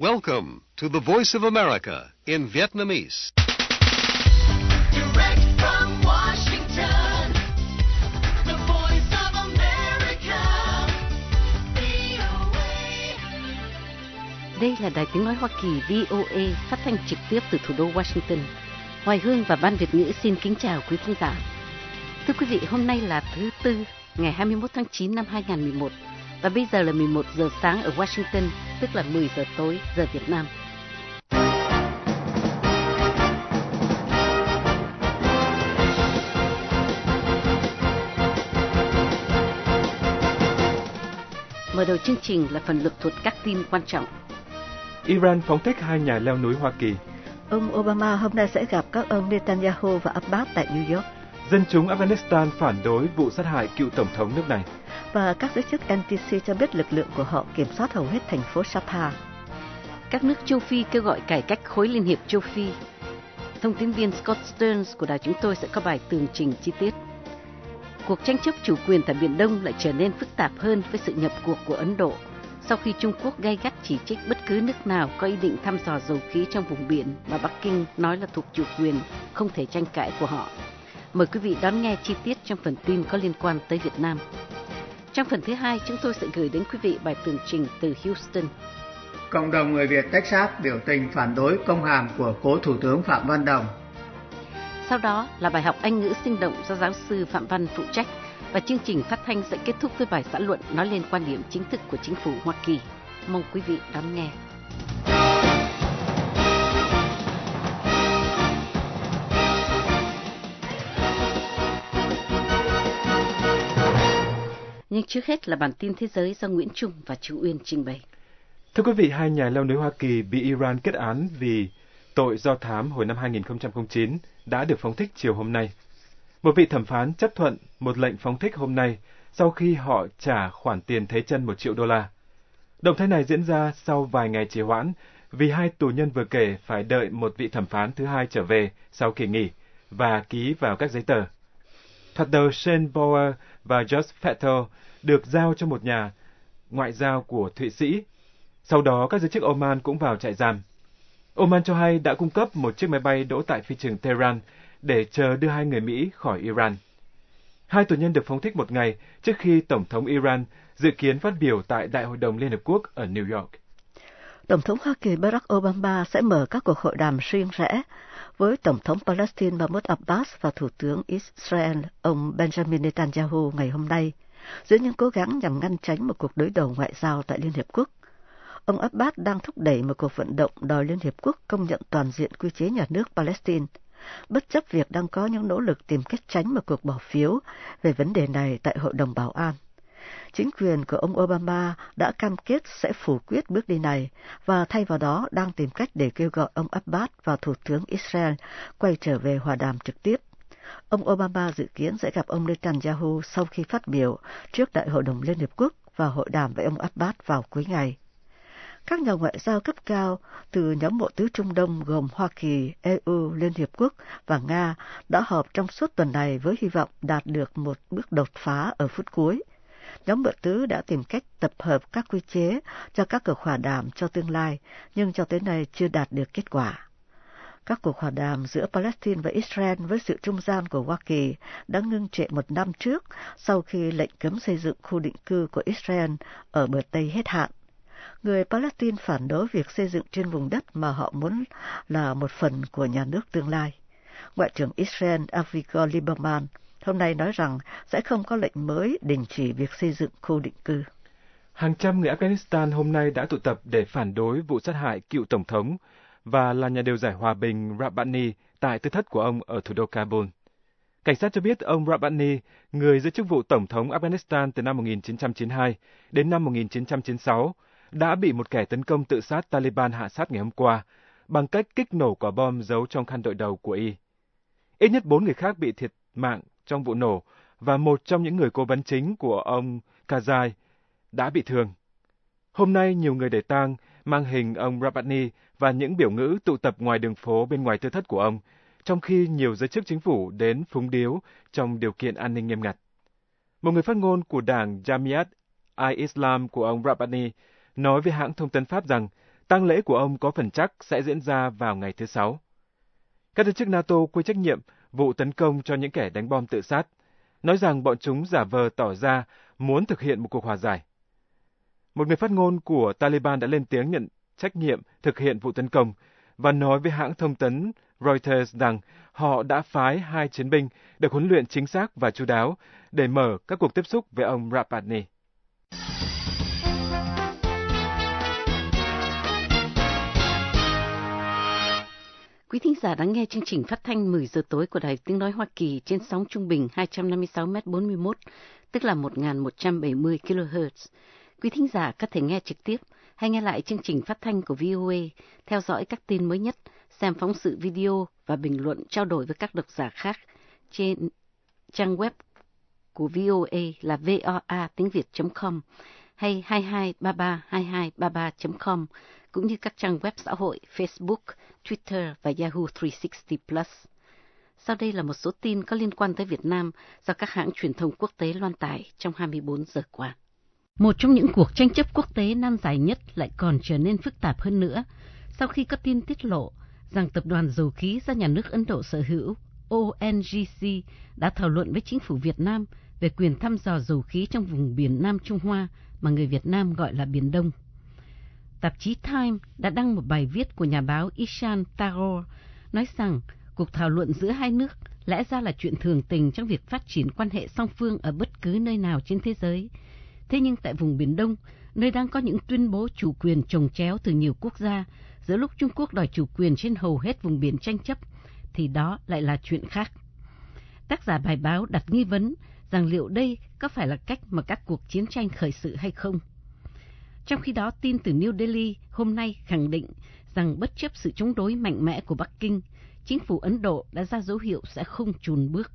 Welcome to the Voice of America in Vietnamese. Direct from Washington, the voice of America, VOA. Đây là đài tiếng nói Hoa Kỳ VOA phát thanh trực tiếp từ thủ đô Washington. Hoài Hương và Ban Việt ngữ xin kính chào quý khán giả. Thưa quý vị, hôm nay là thứ Tư, ngày 21 tháng 9 năm 2011 và bây giờ là 11 giờ sáng ở Washington, tức là 10 giờ tối giờ Việt Nam. Mở đầu chương trình là phần lực thuật các tin quan trọng. Iran phóng thích hai nhà leo núi Hoa Kỳ. Ông Obama hôm nay sẽ gặp các ông Netanyahu và Abbas tại New York Dân chúng Afghanistan phản đối vụ sát hại cựu tổng thống nước này. và các giới chức NTC cho biết lực lượng của họ kiểm soát hầu hết thành phố Sapa. Các nước châu Phi kêu gọi cải cách khối Liên hiệp châu Phi. Thông tin viên Scott Stearns của đài chúng tôi sẽ có bài tường trình chi tiết. Cuộc tranh chấp chủ quyền tại Biển Đông lại trở nên phức tạp hơn với sự nhập cuộc của Ấn Độ sau khi Trung Quốc gay gắt chỉ trích bất cứ nước nào có ý định thăm dò dầu khí trong vùng biển mà Bắc Kinh nói là thuộc chủ quyền không thể tranh cãi của họ. Mời quý vị đón nghe chi tiết trong phần tin có liên quan tới Việt Nam. Trong phần thứ hai, chúng tôi sẽ gửi đến quý vị bài tường trình từ Houston. Cộng đồng người Việt Texas biểu tình phản đối công hàm của cố Thủ tướng Phạm Văn Đồng. Sau đó là bài học Anh ngữ sinh động do giáo sư Phạm Văn phụ trách và chương trình phát thanh sẽ kết thúc với bài xã luận nói lên quan điểm chính thức của chính phủ Hoa Kỳ. Mong quý vị đón nghe. Nhưng trước hết là bản tin thế giới do Nguyễn Trung và Chú Uyên trình bày. Thưa quý vị, hai nhà leo núi Hoa Kỳ bị Iran kết án vì tội do thám hồi năm 2009 đã được phóng thích chiều hôm nay. Một vị thẩm phán chấp thuận một lệnh phóng thích hôm nay sau khi họ trả khoản tiền thế chân một triệu đô la. Động thái này diễn ra sau vài ngày trì hoãn vì hai tù nhân vừa kể phải đợi một vị thẩm phán thứ hai trở về sau kỳ nghỉ và ký vào các giấy tờ. Thoạt đầu Shane Bauer và Josh Fettel được giao cho một nhà ngoại giao của Thụy Sĩ. Sau đó các giới chức Oman cũng vào trại giam. Oman cho hay đã cung cấp một chiếc máy bay đỗ tại phi trường Tehran để chờ đưa hai người Mỹ khỏi Iran. Hai tù nhân được phóng thích một ngày trước khi Tổng thống Iran dự kiến phát biểu tại Đại hội đồng Liên Hợp Quốc ở New York. Tổng thống Hoa Kỳ Barack Obama sẽ mở các cuộc hội đàm riêng rẽ với Tổng thống Palestine Mahmoud Abbas và Thủ tướng Israel ông Benjamin Netanyahu ngày hôm nay, giữa những cố gắng nhằm ngăn tránh một cuộc đối đầu ngoại giao tại Liên Hiệp Quốc. Ông Abbas đang thúc đẩy một cuộc vận động đòi Liên Hiệp Quốc công nhận toàn diện quy chế nhà nước Palestine, bất chấp việc đang có những nỗ lực tìm cách tránh một cuộc bỏ phiếu về vấn đề này tại Hội đồng Bảo an. Chính quyền của ông Obama đã cam kết sẽ phủ quyết bước đi này và thay vào đó đang tìm cách để kêu gọi ông Abbas và Thủ tướng Israel quay trở về hòa đàm trực tiếp. Ông Obama dự kiến sẽ gặp ông Netanyahu sau khi phát biểu trước Đại hội đồng Liên Hiệp Quốc và hội đàm với ông Abbas vào cuối ngày. Các nhà ngoại giao cấp cao từ nhóm bộ tứ Trung Đông gồm Hoa Kỳ, EU, Liên Hiệp Quốc và Nga đã họp trong suốt tuần này với hy vọng đạt được một bước đột phá ở phút cuối. Nhóm bộ tứ đã tìm cách tập hợp các quy chế cho các cuộc hòa đàm cho tương lai, nhưng cho tới nay chưa đạt được kết quả. Các cuộc hòa đàm giữa Palestine và Israel với sự trung gian của Hoa Kỳ đã ngưng trệ một năm trước sau khi lệnh cấm xây dựng khu định cư của Israel ở bờ Tây hết hạn. Người Palestine phản đối việc xây dựng trên vùng đất mà họ muốn là một phần của nhà nước tương lai. Ngoại trưởng Israel Avigdor Lieberman hôm nay nói rằng sẽ không có lệnh mới đình chỉ việc xây dựng khu định cư. Hàng trăm người Afghanistan hôm nay đã tụ tập để phản đối vụ sát hại cựu tổng thống và là nhà điều giải hòa bình Rabbani tại tư thất của ông ở thủ đô Kabul. Cảnh sát cho biết ông Rabbani, người giữ chức vụ tổng thống Afghanistan từ năm 1992 đến năm 1996, đã bị một kẻ tấn công tự sát Taliban hạ sát ngày hôm qua bằng cách kích nổ quả bom giấu trong khăn đội đầu của y. Ít nhất bốn người khác bị thiệt mạng trong vụ nổ và một trong những người cố vấn chính của ông Karzai đã bị thương. Hôm nay, nhiều người để tang mang hình ông Rabbani và những biểu ngữ tụ tập ngoài đường phố bên ngoài tư thất của ông, trong khi nhiều giới chức chính phủ đến phúng điếu trong điều kiện an ninh nghiêm ngặt. Một người phát ngôn của đảng Jamiat al-Islam của ông Rabbani nói với hãng thông tấn Pháp rằng tang lễ của ông có phần chắc sẽ diễn ra vào ngày thứ Sáu. Các giới chức NATO quy trách nhiệm vụ tấn công cho những kẻ đánh bom tự sát, nói rằng bọn chúng giả vờ tỏ ra muốn thực hiện một cuộc hòa giải. Một người phát ngôn của Taliban đã lên tiếng nhận trách nhiệm thực hiện vụ tấn công và nói với hãng thông tấn Reuters rằng họ đã phái hai chiến binh được huấn luyện chính xác và chú đáo để mở các cuộc tiếp xúc với ông Rapatni. Quý thính giả đang nghe chương trình phát thanh 10 giờ tối của Đài Tiếng Nói Hoa Kỳ trên sóng trung bình 256m41, tức là 1170 kHz. Quý thính giả có thể nghe trực tiếp hay nghe lại chương trình phát thanh của VOA, theo dõi các tin mới nhất, xem phóng sự video và bình luận trao đổi với các độc giả khác trên trang web của VOA là voa tiếng Việt.com hay 22332233.com cũng như các trang web xã hội Facebook, Twitter và Yahoo 360 Plus. Sau đây là một số tin có liên quan tới Việt Nam do các hãng truyền thông quốc tế loan tải trong 24 giờ qua. Một trong những cuộc tranh chấp quốc tế nan giải nhất lại còn trở nên phức tạp hơn nữa sau khi có tin tiết lộ rằng tập đoàn dầu khí do nhà nước Ấn Độ sở hữu ONGC đã thảo luận với chính phủ Việt Nam về quyền thăm dò dầu khí trong vùng biển Nam Trung Hoa mà người Việt Nam gọi là Biển Đông. Tạp chí Time đã đăng một bài viết của nhà báo Ishan Tagore nói rằng cuộc thảo luận giữa hai nước lẽ ra là chuyện thường tình trong việc phát triển quan hệ song phương ở bất cứ nơi nào trên thế giới. Thế nhưng tại vùng Biển Đông, nơi đang có những tuyên bố chủ quyền trồng chéo từ nhiều quốc gia, giữa lúc Trung Quốc đòi chủ quyền trên hầu hết vùng biển tranh chấp, thì đó lại là chuyện khác. Tác giả bài báo đặt nghi vấn rằng liệu đây có phải là cách mà các cuộc chiến tranh khởi sự hay không. Trong khi đó, tin từ New Delhi hôm nay khẳng định rằng bất chấp sự chống đối mạnh mẽ của Bắc Kinh, chính phủ Ấn Độ đã ra dấu hiệu sẽ không chùn bước.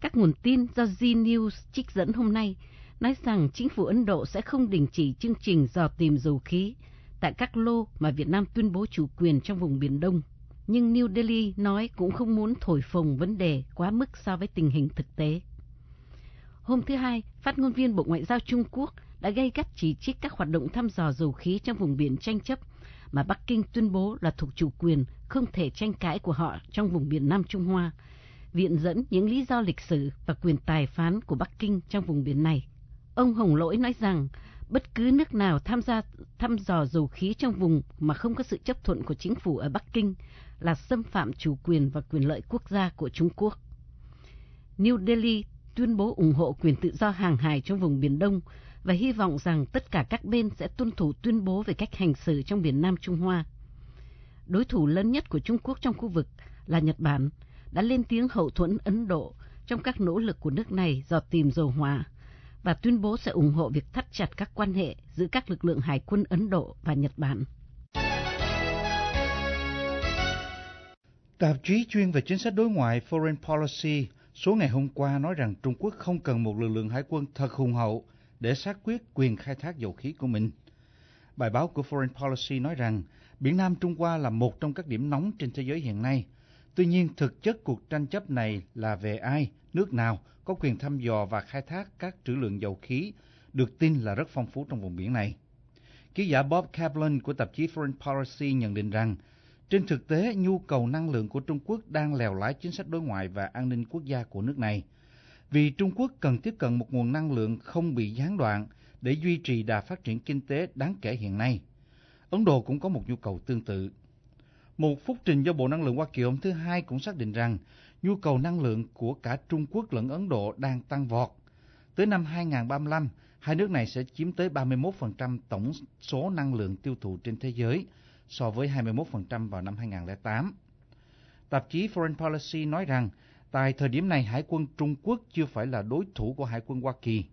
Các nguồn tin do Z News trích dẫn hôm nay nói rằng chính phủ Ấn Độ sẽ không đình chỉ chương trình dò tìm dầu khí tại các lô mà Việt Nam tuyên bố chủ quyền trong vùng Biển Đông. Nhưng New Delhi nói cũng không muốn thổi phồng vấn đề quá mức so với tình hình thực tế. Hôm thứ Hai, phát ngôn viên Bộ Ngoại giao Trung Quốc đã gây gắt chỉ trích các hoạt động thăm dò dầu khí trong vùng biển tranh chấp mà Bắc Kinh tuyên bố là thuộc chủ quyền không thể tranh cãi của họ trong vùng biển Nam Trung Hoa, viện dẫn những lý do lịch sử và quyền tài phán của Bắc Kinh trong vùng biển này. Ông Hồng Lỗi nói rằng, bất cứ nước nào tham gia, thăm dò dầu khí trong vùng mà không có sự chấp thuận của chính phủ ở Bắc Kinh là xâm phạm chủ quyền và quyền lợi quốc gia của Trung Quốc. New Delhi tuyên bố ủng hộ quyền tự do hàng hải trong vùng Biển Đông và hy vọng rằng tất cả các bên sẽ tuân thủ tuyên bố về cách hành xử trong biển Nam Trung Hoa. Đối thủ lớn nhất của Trung Quốc trong khu vực là Nhật Bản, đã lên tiếng hậu thuẫn Ấn Độ trong các nỗ lực của nước này dò tìm dầu hỏa và tuyên bố sẽ ủng hộ việc thắt chặt các quan hệ giữa các lực lượng hải quân Ấn Độ và Nhật Bản. Tạp chí chuyên về chính sách đối ngoại Foreign Policy số ngày hôm qua nói rằng Trung Quốc không cần một lực lượng hải quân thật hùng hậu để xác quyết quyền khai thác dầu khí của mình. Bài báo của Foreign Policy nói rằng Biển Nam Trung Hoa là một trong các điểm nóng trên thế giới hiện nay. Tuy nhiên, thực chất cuộc tranh chấp này là về ai, nước nào có quyền thăm dò và khai thác các trữ lượng dầu khí được tin là rất phong phú trong vùng biển này. Ký giả Bob Kaplan của tạp chí Foreign Policy nhận định rằng, trên thực tế, nhu cầu năng lượng của Trung Quốc đang lèo lái chính sách đối ngoại và an ninh quốc gia của nước này. Vì Trung Quốc cần tiếp cận một nguồn năng lượng không bị gián đoạn để duy trì đà phát triển kinh tế đáng kể hiện nay. Ấn Độ cũng có một nhu cầu tương tự. Một phúc trình do Bộ Năng lượng Hoa Kỳ hôm thứ Hai cũng xác định rằng nhu cầu năng lượng của cả Trung Quốc lẫn Ấn Độ đang tăng vọt. Tới năm 2035, hai nước này sẽ chiếm tới 31% tổng số năng lượng tiêu thụ trên thế giới, so với 21% vào năm 2008. Tạp chí Foreign Policy nói rằng, tại thời điểm này Hải quân Trung Quốc chưa phải là đối thủ của Hải quân Hoa Kỳ.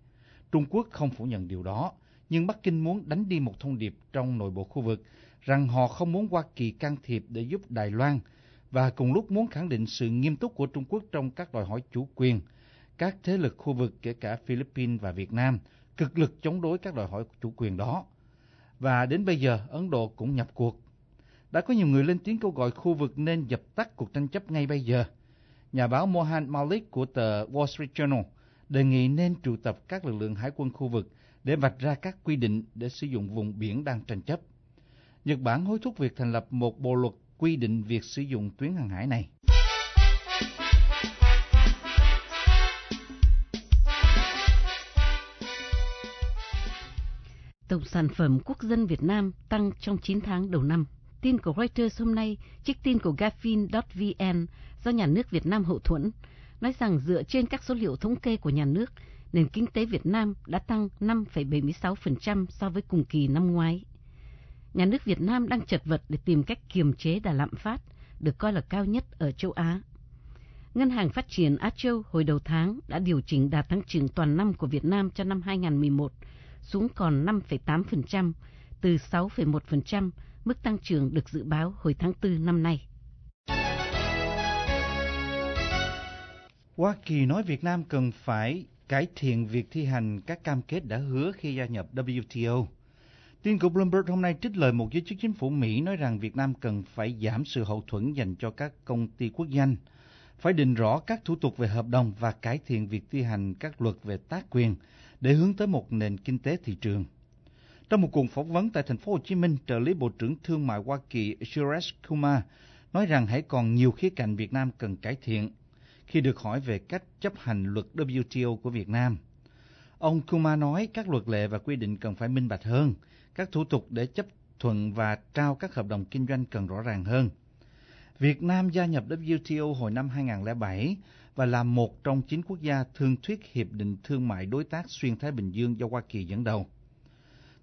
Trung Quốc không phủ nhận điều đó, nhưng Bắc Kinh muốn đánh đi một thông điệp trong nội bộ khu vực rằng họ không muốn Hoa Kỳ can thiệp để giúp Đài Loan và cùng lúc muốn khẳng định sự nghiêm túc của Trung Quốc trong các đòi hỏi chủ quyền. Các thế lực khu vực, kể cả Philippines và Việt Nam, cực lực chống đối các đòi hỏi chủ quyền đó. Và đến bây giờ, Ấn Độ cũng nhập cuộc. Đã có nhiều người lên tiếng kêu gọi khu vực nên dập tắt cuộc tranh chấp ngay bây giờ. Nhà báo Mohan Malik của tờ Wall Street Journal đề nghị nên triệu tập các lực lượng hải quân khu vực để vạch ra các quy định để sử dụng vùng biển đang tranh chấp. Nhật Bản hối thúc việc thành lập một bộ luật quy định việc sử dụng tuyến hàng hải này. Tổng sản phẩm quốc dân Việt Nam tăng trong 9 tháng đầu năm. Tin của Reuters hôm nay, trích tin của Gafin.vn do nhà nước Việt Nam hậu thuẫn, nói rằng dựa trên các số liệu thống kê của nhà nước, nền kinh tế Việt Nam đã tăng 5,76% so với cùng kỳ năm ngoái. Nhà nước Việt Nam đang chật vật để tìm cách kiềm chế đà lạm phát, được coi là cao nhất ở châu Á. Ngân hàng Phát triển Á Châu hồi đầu tháng đã điều chỉnh đạt tăng trưởng toàn năm của Việt Nam cho năm 2011 xuống còn 5,8%, từ 6,1% mức tăng trưởng được dự báo hồi tháng 4 năm nay. Hoa Kỳ nói Việt Nam cần phải cải thiện việc thi hành các cam kết đã hứa khi gia nhập WTO. Tin của Bloomberg hôm nay trích lời một giới chức chính phủ Mỹ nói rằng Việt Nam cần phải giảm sự hậu thuẫn dành cho các công ty quốc doanh, phải định rõ các thủ tục về hợp đồng và cải thiện việc thi hành các luật về tác quyền để hướng tới một nền kinh tế thị trường. Trong một cuộc phỏng vấn tại thành phố Hồ Chí Minh, trợ lý Bộ trưởng Thương mại Hoa Kỳ Suresh Kumar nói rằng hãy còn nhiều khía cạnh Việt Nam cần cải thiện khi được hỏi về cách chấp hành luật WTO của Việt Nam. Ông Kumar nói các luật lệ và quy định cần phải minh bạch hơn, các thủ tục để chấp thuận và trao các hợp đồng kinh doanh cần rõ ràng hơn. Việt Nam gia nhập WTO hồi năm 2007 và là một trong chín quốc gia thương thuyết Hiệp định Thương mại Đối tác Xuyên Thái Bình Dương do Hoa Kỳ dẫn đầu.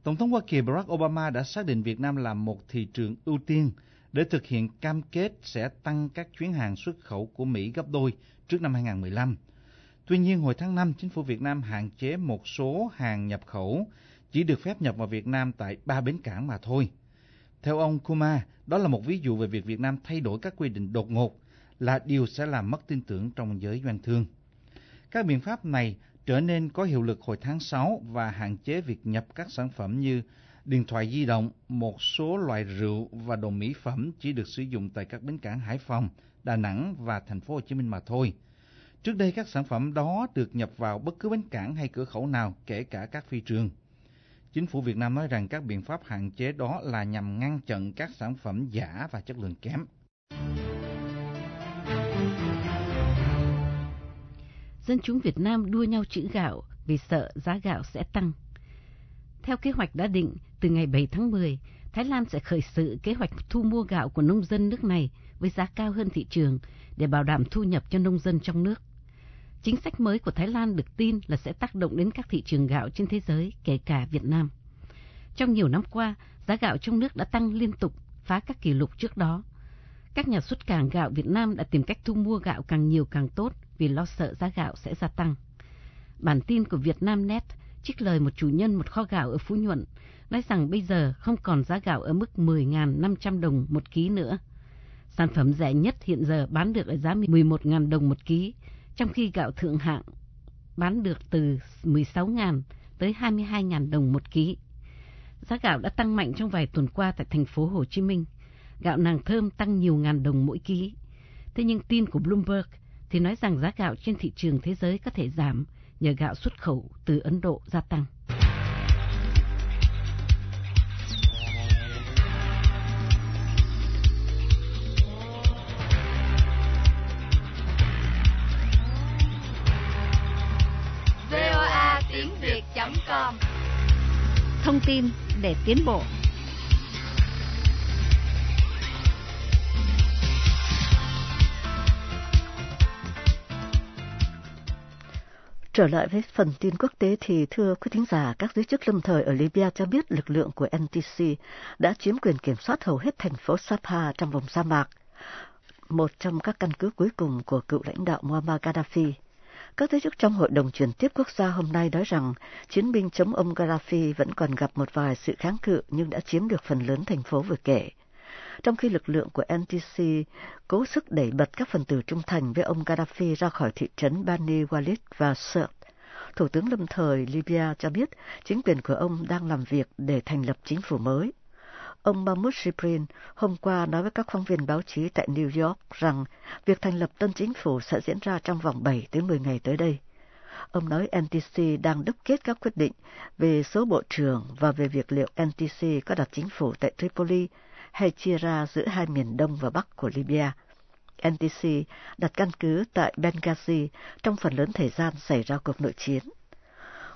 Tổng thống Hoa Kỳ Barack Obama đã xác định Việt Nam là một thị trường ưu tiên để thực hiện cam kết sẽ tăng các chuyến hàng xuất khẩu của Mỹ gấp đôi trước năm 2015. Tuy nhiên, hồi tháng 5, chính phủ Việt Nam hạn chế một số hàng nhập khẩu chỉ được phép nhập vào Việt Nam tại ba bến cảng mà thôi. Theo ông Kuma, đó là một ví dụ về việc Việt Nam thay đổi các quy định đột ngột là điều sẽ làm mất tin tưởng trong giới doanh thương. Các biện pháp này trở nên có hiệu lực hồi tháng 6 và hạn chế việc nhập các sản phẩm như điện thoại di động, một số loại rượu và đồ mỹ phẩm chỉ được sử dụng tại các bến cảng Hải Phòng, Đà Nẵng và thành phố Hồ Chí Minh mà thôi. Trước đây các sản phẩm đó được nhập vào bất cứ bến cảng hay cửa khẩu nào, kể cả các phi trường. Chính phủ Việt Nam nói rằng các biện pháp hạn chế đó là nhằm ngăn chặn các sản phẩm giả và chất lượng kém. Dân chúng Việt Nam đua nhau chữ gạo vì sợ giá gạo sẽ tăng. Theo kế hoạch đã định, từ ngày 7 tháng 10, Thái Lan sẽ khởi sự kế hoạch thu mua gạo của nông dân nước này với giá cao hơn thị trường để bảo đảm thu nhập cho nông dân trong nước. Chính sách mới của Thái Lan được tin là sẽ tác động đến các thị trường gạo trên thế giới, kể cả Việt Nam. Trong nhiều năm qua, giá gạo trong nước đã tăng liên tục, phá các kỷ lục trước đó. Các nhà xuất cảng gạo Việt Nam đã tìm cách thu mua gạo càng nhiều càng tốt vì lo sợ giá gạo sẽ gia tăng. Bản tin của Vietnamnet trích lời một chủ nhân một kho gạo ở Phú Nhuận nói rằng bây giờ không còn giá gạo ở mức 10.500 đồng một ký nữa. Sản phẩm rẻ nhất hiện giờ bán được ở giá 11.000 đồng một ký, trong khi gạo thượng hạng bán được từ 16.000 tới 22.000 đồng một ký. Giá gạo đã tăng mạnh trong vài tuần qua tại thành phố Hồ Chí Minh. Gạo nàng thơm tăng nhiều ngàn đồng mỗi ký. Thế nhưng tin của Bloomberg thì nói rằng giá gạo trên thị trường thế giới có thể giảm nhờ gạo xuất khẩu từ Ấn Độ gia tăng. Thông tin để tiến bộ. Trở lại với phần tin quốc tế thì thưa quý thính giả, các giới chức lâm thời ở Libya cho biết lực lượng của NTC đã chiếm quyền kiểm soát hầu hết thành phố Sapa trong vùng sa mạc, một trong các căn cứ cuối cùng của cựu lãnh đạo Muammar Gaddafi. Các giới chức trong Hội đồng chuyển tiếp quốc gia hôm nay nói rằng chiến binh chống ông Gaddafi vẫn còn gặp một vài sự kháng cự nhưng đã chiếm được phần lớn thành phố vừa kể. Trong khi lực lượng của NTC cố sức đẩy bật các phần tử trung thành với ông Gaddafi ra khỏi thị trấn Bani Walid và Sirte, Thủ tướng lâm thời Libya cho biết chính quyền của ông đang làm việc để thành lập chính phủ mới. Ông Mahmoud Shiprin hôm qua nói với các phóng viên báo chí tại New York rằng việc thành lập tân chính phủ sẽ diễn ra trong vòng 7 tới 10 ngày tới đây. Ông nói NTC đang đúc kết các quyết định về số bộ trưởng và về việc liệu NTC có đặt chính phủ tại Tripoli hay chia ra giữa hai miền đông và bắc của Libya. NTC đặt căn cứ tại Benghazi trong phần lớn thời gian xảy ra cuộc nội chiến.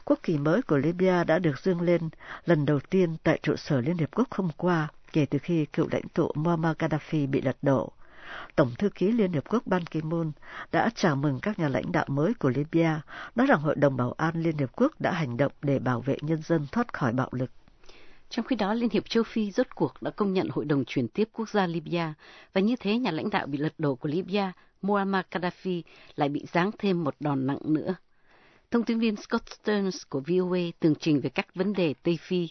Quốc kỳ mới của Libya đã được dương lên lần đầu tiên tại trụ sở Liên Hiệp Quốc hôm qua kể từ khi cựu lãnh tụ Muammar Gaddafi bị lật đổ. Tổng thư ký Liên Hiệp Quốc Ban Ki-moon đã chào mừng các nhà lãnh đạo mới của Libya, nói rằng Hội đồng Bảo an Liên Hiệp Quốc đã hành động để bảo vệ nhân dân thoát khỏi bạo lực. Trong khi đó, Liên hiệp châu Phi rốt cuộc đã công nhận Hội đồng chuyển tiếp quốc gia Libya, và như thế nhà lãnh đạo bị lật đổ của Libya, Muammar Gaddafi, lại bị giáng thêm một đòn nặng nữa. Thông tin viên Scott Stearns của VOA tường trình về các vấn đề Tây Phi,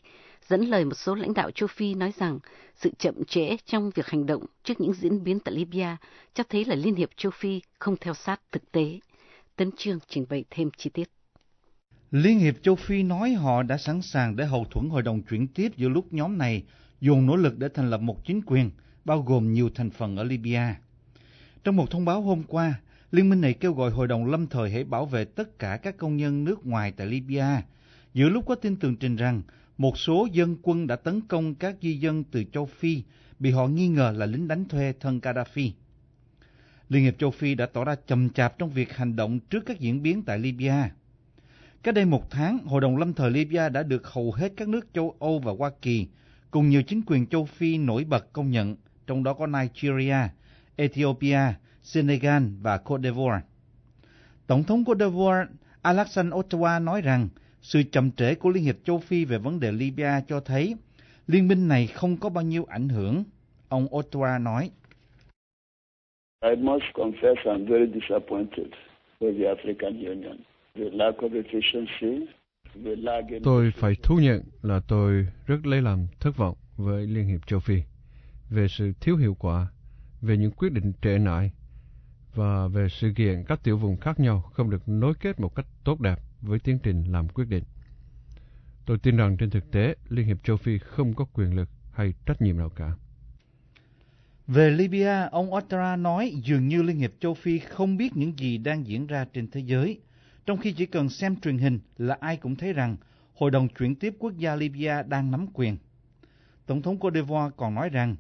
dẫn lời một số lãnh đạo châu Phi nói rằng sự chậm trễ trong việc hành động trước những diễn biến tại Libya cho thấy là Liên hiệp châu Phi không theo sát thực tế. Tấn Trương trình bày thêm chi tiết. Liên hiệp châu Phi nói họ đã sẵn sàng để hậu thuẫn hội đồng chuyển tiếp giữa lúc nhóm này dùng nỗ lực để thành lập một chính quyền, bao gồm nhiều thành phần ở Libya. Trong một thông báo hôm qua, Liên minh này kêu gọi Hội đồng lâm thời hãy bảo vệ tất cả các công nhân nước ngoài tại Libya, giữa lúc có tin tường trình rằng một số dân quân đã tấn công các di dân từ châu Phi bị họ nghi ngờ là lính đánh thuê thân Gaddafi. Liên hiệp châu Phi đã tỏ ra chậm chạp trong việc hành động trước các diễn biến tại Libya. Cách đây một tháng, Hội đồng Lâm thời Libya đã được hầu hết các nước châu Âu và Hoa Kỳ cùng nhiều chính quyền châu Phi nổi bật công nhận, trong đó có Nigeria, Ethiopia, Senegal và Cote d'Ivoire. Tổng thống Cote d'Ivoire Alassane Ouattara nói rằng sự chậm trễ của Liên hiệp châu Phi về vấn đề Libya cho thấy liên minh này không có bao nhiêu ảnh hưởng. Ông Ouattara nói. I must confess I'm very disappointed with the African Union. Tôi phải thú nhận là tôi rất lấy làm thất vọng với Liên hiệp châu Phi về sự thiếu hiệu quả, về những quyết định trễ nải và về sự kiện các tiểu vùng khác nhau không được nối kết một cách tốt đẹp với tiến trình làm quyết định. Tôi tin rằng trên thực tế, Liên hiệp châu Phi không có quyền lực hay trách nhiệm nào cả. Về Libya, ông Ouattara nói dường như Liên hiệp châu Phi không biết những gì đang diễn ra trên thế giới – trong khi chỉ cần xem truyền hình là ai cũng thấy rằng Hội đồng chuyển tiếp quốc gia Libya đang nắm quyền. Tổng thống Cote d'Ivoire còn nói rằng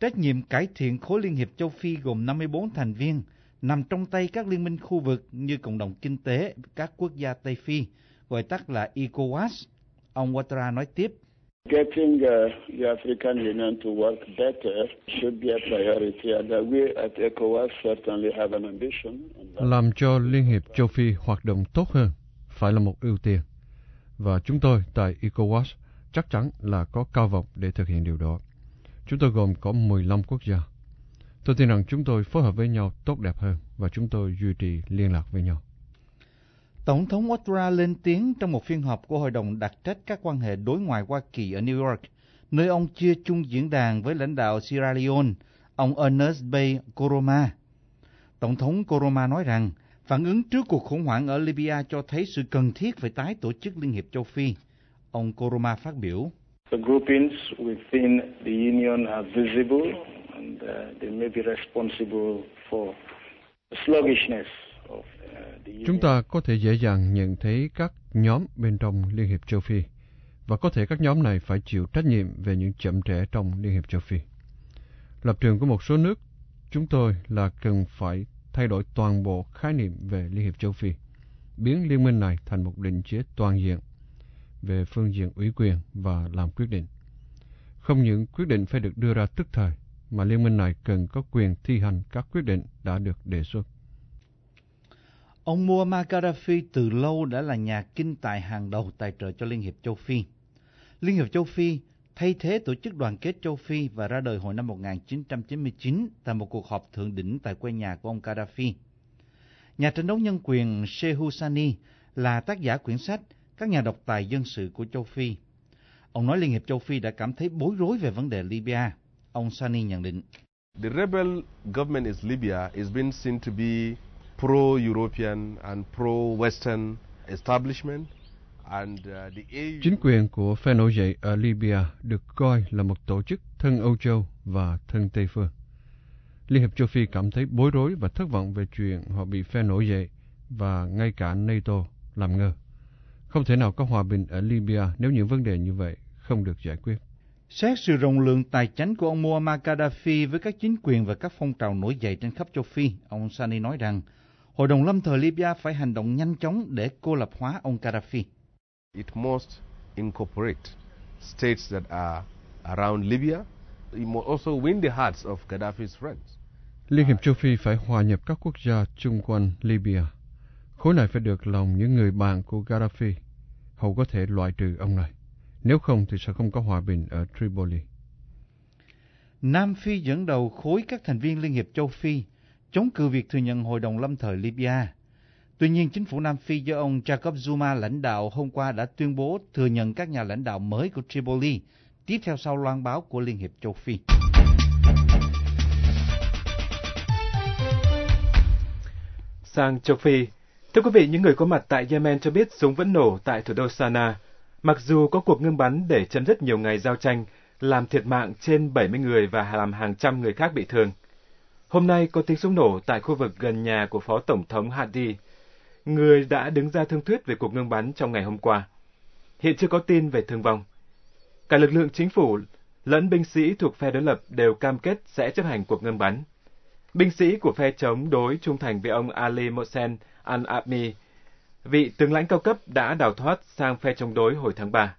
trách nhiệm cải thiện khối Liên hiệp châu Phi gồm 54 thành viên nằm trong tay các liên minh khu vực như Cộng đồng Kinh tế các quốc gia Tây Phi, gọi tắt là ECOWAS. Ông Ouattara nói tiếp. Getting uh, the African Union to work better should be a priority, and uh, we at ECOWAS certainly have an ambition. Làm cho Liên hiệp châu Phi hoạt động tốt hơn phải là một ưu tiên, và chúng tôi tại ECOWAS chắc chắn là có cao vọng để thực hiện điều đó. Chúng tôi gồm có 15 quốc gia. Tôi tin rằng chúng tôi phối hợp với nhau tốt đẹp hơn và chúng tôi duy trì liên lạc với nhau. Tổng thống Ouattara lên tiếng trong một phiên họp của Hội đồng đặc trách các quan hệ đối ngoại Hoa Kỳ ở New York, nơi ông chia chung diễn đàn với lãnh đạo Sierra Leone, ông Ernest Bay Koroma. Tổng thống Koroma nói rằng phản ứng trước cuộc khủng hoảng ở Libya cho thấy sự cần thiết phải tái tổ chức Liên hiệp châu Phi. Ông Koroma phát biểu. The groupings within the union are visible and uh, they may be responsible for sluggishness uh, Chúng ta có thể dễ dàng nhận thấy các nhóm bên trong Liên hiệp châu Phi, và có thể các nhóm này phải chịu trách nhiệm về những chậm trễ trong Liên hiệp châu Phi. Lập trường của một số nước, chúng tôi là cần phải thay đổi toàn bộ khái niệm về Liên hiệp châu Phi, biến liên minh này thành một định chế toàn diện về phương diện ủy quyền và làm quyết định. Không những quyết định phải được đưa ra tức thời, mà liên minh này cần có quyền thi hành các quyết định đã được đề xuất. Ông Muammar Gaddafi từ lâu đã là nhà kinh tài hàng đầu tài trợ cho Liên hiệp châu Phi. Liên hiệp châu Phi thay thế tổ chức đoàn kết châu Phi và ra đời hồi năm 1999 tại một cuộc họp thượng đỉnh tại quê nhà của ông Gaddafi. Nhà tranh đấu nhân quyền Shehu Sani là tác giả quyển sách Các nhà độc tài dân sự của châu Phi. Ông nói Liên hiệp châu Phi đã cảm thấy bối rối về vấn đề Libya. Ông Sani nhận định. The rebel government in Libya is being seen to be pro-European and pro-Western establishment. And, uh, the AU... Chính quyền của phe nổi dậy ở Libya được coi là một tổ chức thân Âu Châu và thân Tây Phương. Liên hiệp châu Phi cảm thấy bối rối và thất vọng về chuyện họ bị phe nổi dậy và ngay cả NATO làm ngơ. Không thể nào có hòa bình ở Libya nếu những vấn đề như vậy không được giải quyết. Xét sự rộng lượng tài chánh của ông Muammar Gaddafi với các chính quyền và các phong trào nổi dậy trên khắp châu Phi, ông Sani nói rằng Hội đồng lâm thời Libya phải hành động nhanh chóng để cô lập hóa ông Gaddafi. It must incorporate states that are around Libya. It must also win the hearts of Gaddafi's friends. Liên hiệp châu Phi phải hòa nhập các quốc gia chung quanh Libya. Khối này phải được lòng những người bạn của Gaddafi, hầu có thể loại trừ ông này. Nếu không thì sẽ không có hòa bình ở Tripoli. Nam Phi dẫn đầu khối các thành viên Liên hiệp châu Phi chống cự việc thừa nhận Hội đồng lâm thời Libya. Tuy nhiên, chính phủ Nam Phi do ông Jacob Zuma lãnh đạo hôm qua đã tuyên bố thừa nhận các nhà lãnh đạo mới của Tripoli, tiếp theo sau loan báo của Liên hiệp châu Phi. Sang châu Phi, thưa quý vị, những người có mặt tại Yemen cho biết súng vẫn nổ tại thủ đô Sanaa. Mặc dù có cuộc ngưng bắn để chấm dứt nhiều ngày giao tranh, làm thiệt mạng trên 70 người và làm hàng trăm người khác bị thương. Hôm nay có tiếng súng nổ tại khu vực gần nhà của Phó Tổng thống Hadi, người đã đứng ra thương thuyết về cuộc ngưng bắn trong ngày hôm qua. Hiện chưa có tin về thương vong. Cả lực lượng chính phủ lẫn binh sĩ thuộc phe đối lập đều cam kết sẽ chấp hành cuộc ngưng bắn. Binh sĩ của phe chống đối trung thành với ông Ali Mohsen al-Abmi, vị tướng lãnh cao cấp đã đào thoát sang phe chống đối hồi tháng 3.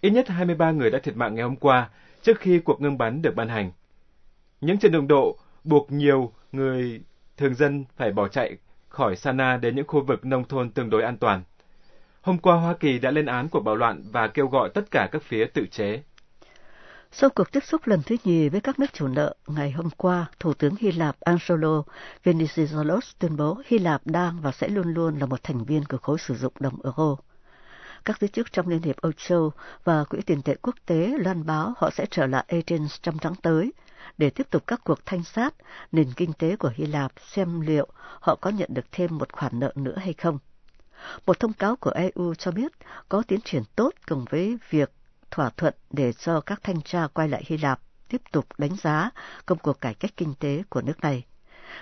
Ít nhất 23 người đã thiệt mạng ngày hôm qua trước khi cuộc ngưng bắn được ban hành. Những trận đồng độ buộc nhiều người thường dân phải bỏ chạy khỏi Sana đến những khu vực nông thôn tương đối an toàn. Hôm qua Hoa Kỳ đã lên án cuộc bạo loạn và kêu gọi tất cả các phía tự chế. Sau cuộc tiếp xúc lần thứ nhì với các nước chủ nợ, ngày hôm qua, Thủ tướng Hy Lạp Angelo Venizelos tuyên bố Hy Lạp đang và sẽ luôn luôn là một thành viên của khối sử dụng đồng euro. Các giới chức trong Liên hiệp Âu Châu và Quỹ tiền tệ quốc tế loan báo họ sẽ trở lại Athens trong tháng tới để tiếp tục các cuộc thanh sát nền kinh tế của Hy Lạp xem liệu họ có nhận được thêm một khoản nợ nữa hay không. Một thông cáo của EU cho biết có tiến triển tốt cùng với việc thỏa thuận để cho các thanh tra quay lại Hy Lạp tiếp tục đánh giá công cuộc cải cách kinh tế của nước này.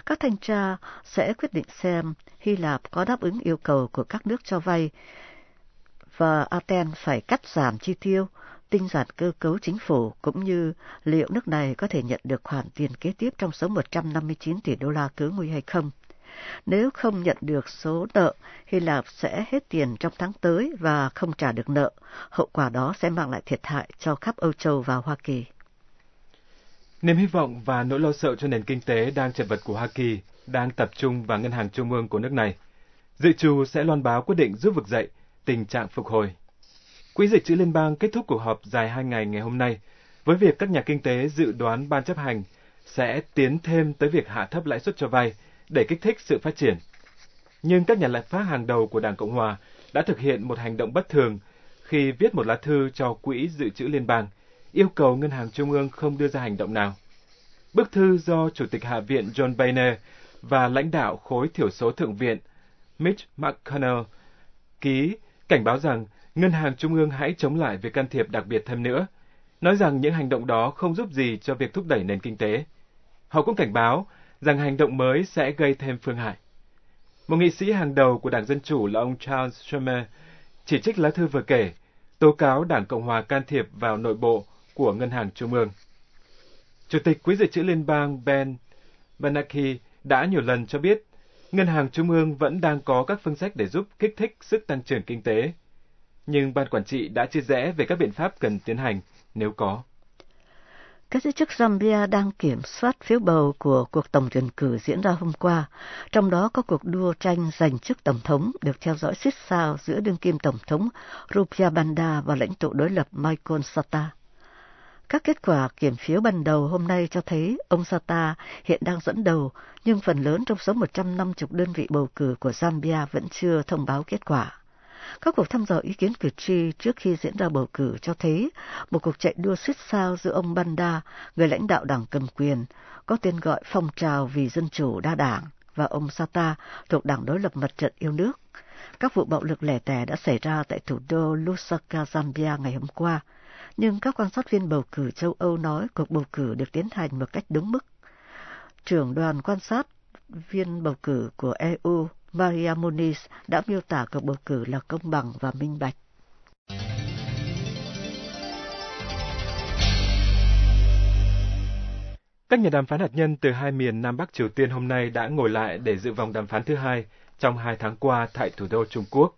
Các thanh tra sẽ quyết định xem Hy Lạp có đáp ứng yêu cầu của các nước cho vay và Athens phải cắt giảm chi tiêu, tinh giản cơ cấu chính phủ cũng như liệu nước này có thể nhận được khoản tiền kế tiếp trong số 159 tỷ đô la cứu nguy hay không. Nếu không nhận được số nợ, Hy Lạp sẽ hết tiền trong tháng tới và không trả được nợ. Hậu quả đó sẽ mang lại thiệt hại cho khắp Âu Châu và Hoa Kỳ. Niềm hy vọng và nỗi lo sợ cho nền kinh tế đang chật vật của Hoa Kỳ đang tập trung vào ngân hàng trung ương của nước này. Dự trù sẽ loan báo quyết định giúp vực dậy tình trạng phục hồi. Quỹ dự trữ liên bang kết thúc cuộc họp dài hai ngày ngày hôm nay với việc các nhà kinh tế dự đoán ban chấp hành sẽ tiến thêm tới việc hạ thấp lãi suất cho vay để kích thích sự phát triển. Nhưng các nhà lập pháp hàng đầu của Đảng Cộng Hòa đã thực hiện một hành động bất thường khi viết một lá thư cho Quỹ Dự trữ Liên bang, yêu cầu Ngân hàng Trung ương không đưa ra hành động nào. Bức thư do Chủ tịch Hạ viện John Boehner và lãnh đạo khối thiểu số Thượng viện Mitch McConnell ký cảnh báo rằng Ngân hàng Trung ương hãy chống lại việc can thiệp đặc biệt thêm nữa, nói rằng những hành động đó không giúp gì cho việc thúc đẩy nền kinh tế. Họ cũng cảnh báo rằng hành động mới sẽ gây thêm phương hại. Một nghị sĩ hàng đầu của Đảng Dân Chủ là ông Charles Schumer chỉ trích lá thư vừa kể, tố cáo Đảng Cộng Hòa can thiệp vào nội bộ của Ngân hàng Trung ương. Chủ tịch Quỹ dự trữ Liên bang Ben Bernanke đã nhiều lần cho biết Ngân hàng Trung ương vẫn đang có các phương sách để giúp kích thích sức tăng trưởng kinh tế. Nhưng ban quản trị đã chia rẽ về các biện pháp cần tiến hành nếu có. Các giới chức Zambia đang kiểm soát phiếu bầu của cuộc tổng tuyển cử diễn ra hôm qua, trong đó có cuộc đua tranh giành chức tổng thống được theo dõi xích sao giữa đương kim tổng thống Rupia Banda và lãnh tụ đối lập Michael Sata. Các kết quả kiểm phiếu ban đầu hôm nay cho thấy ông Sata hiện đang dẫn đầu, nhưng phần lớn trong số 150 đơn vị bầu cử của Zambia vẫn chưa thông báo kết quả. Các cuộc thăm dò ý kiến cử tri trước khi diễn ra bầu cử cho thấy một cuộc chạy đua xích sao giữa ông Banda, người lãnh đạo đảng cầm quyền, có tên gọi phong trào vì dân chủ đa đảng, và ông Sata thuộc đảng đối lập mặt trận yêu nước. Các vụ bạo lực lẻ tẻ đã xảy ra tại thủ đô Lusaka, Zambia ngày hôm qua, nhưng các quan sát viên bầu cử châu Âu nói cuộc bầu cử được tiến hành một cách đúng mức. Trưởng đoàn quan sát viên bầu cử của EU Maria Moniz đã miêu tả cuộc bầu cử là công bằng và minh bạch. Các nhà đàm phán hạt nhân từ hai miền Nam Bắc Triều Tiên hôm nay đã ngồi lại để dự vòng đàm phán thứ hai trong hai tháng qua tại thủ đô Trung Quốc.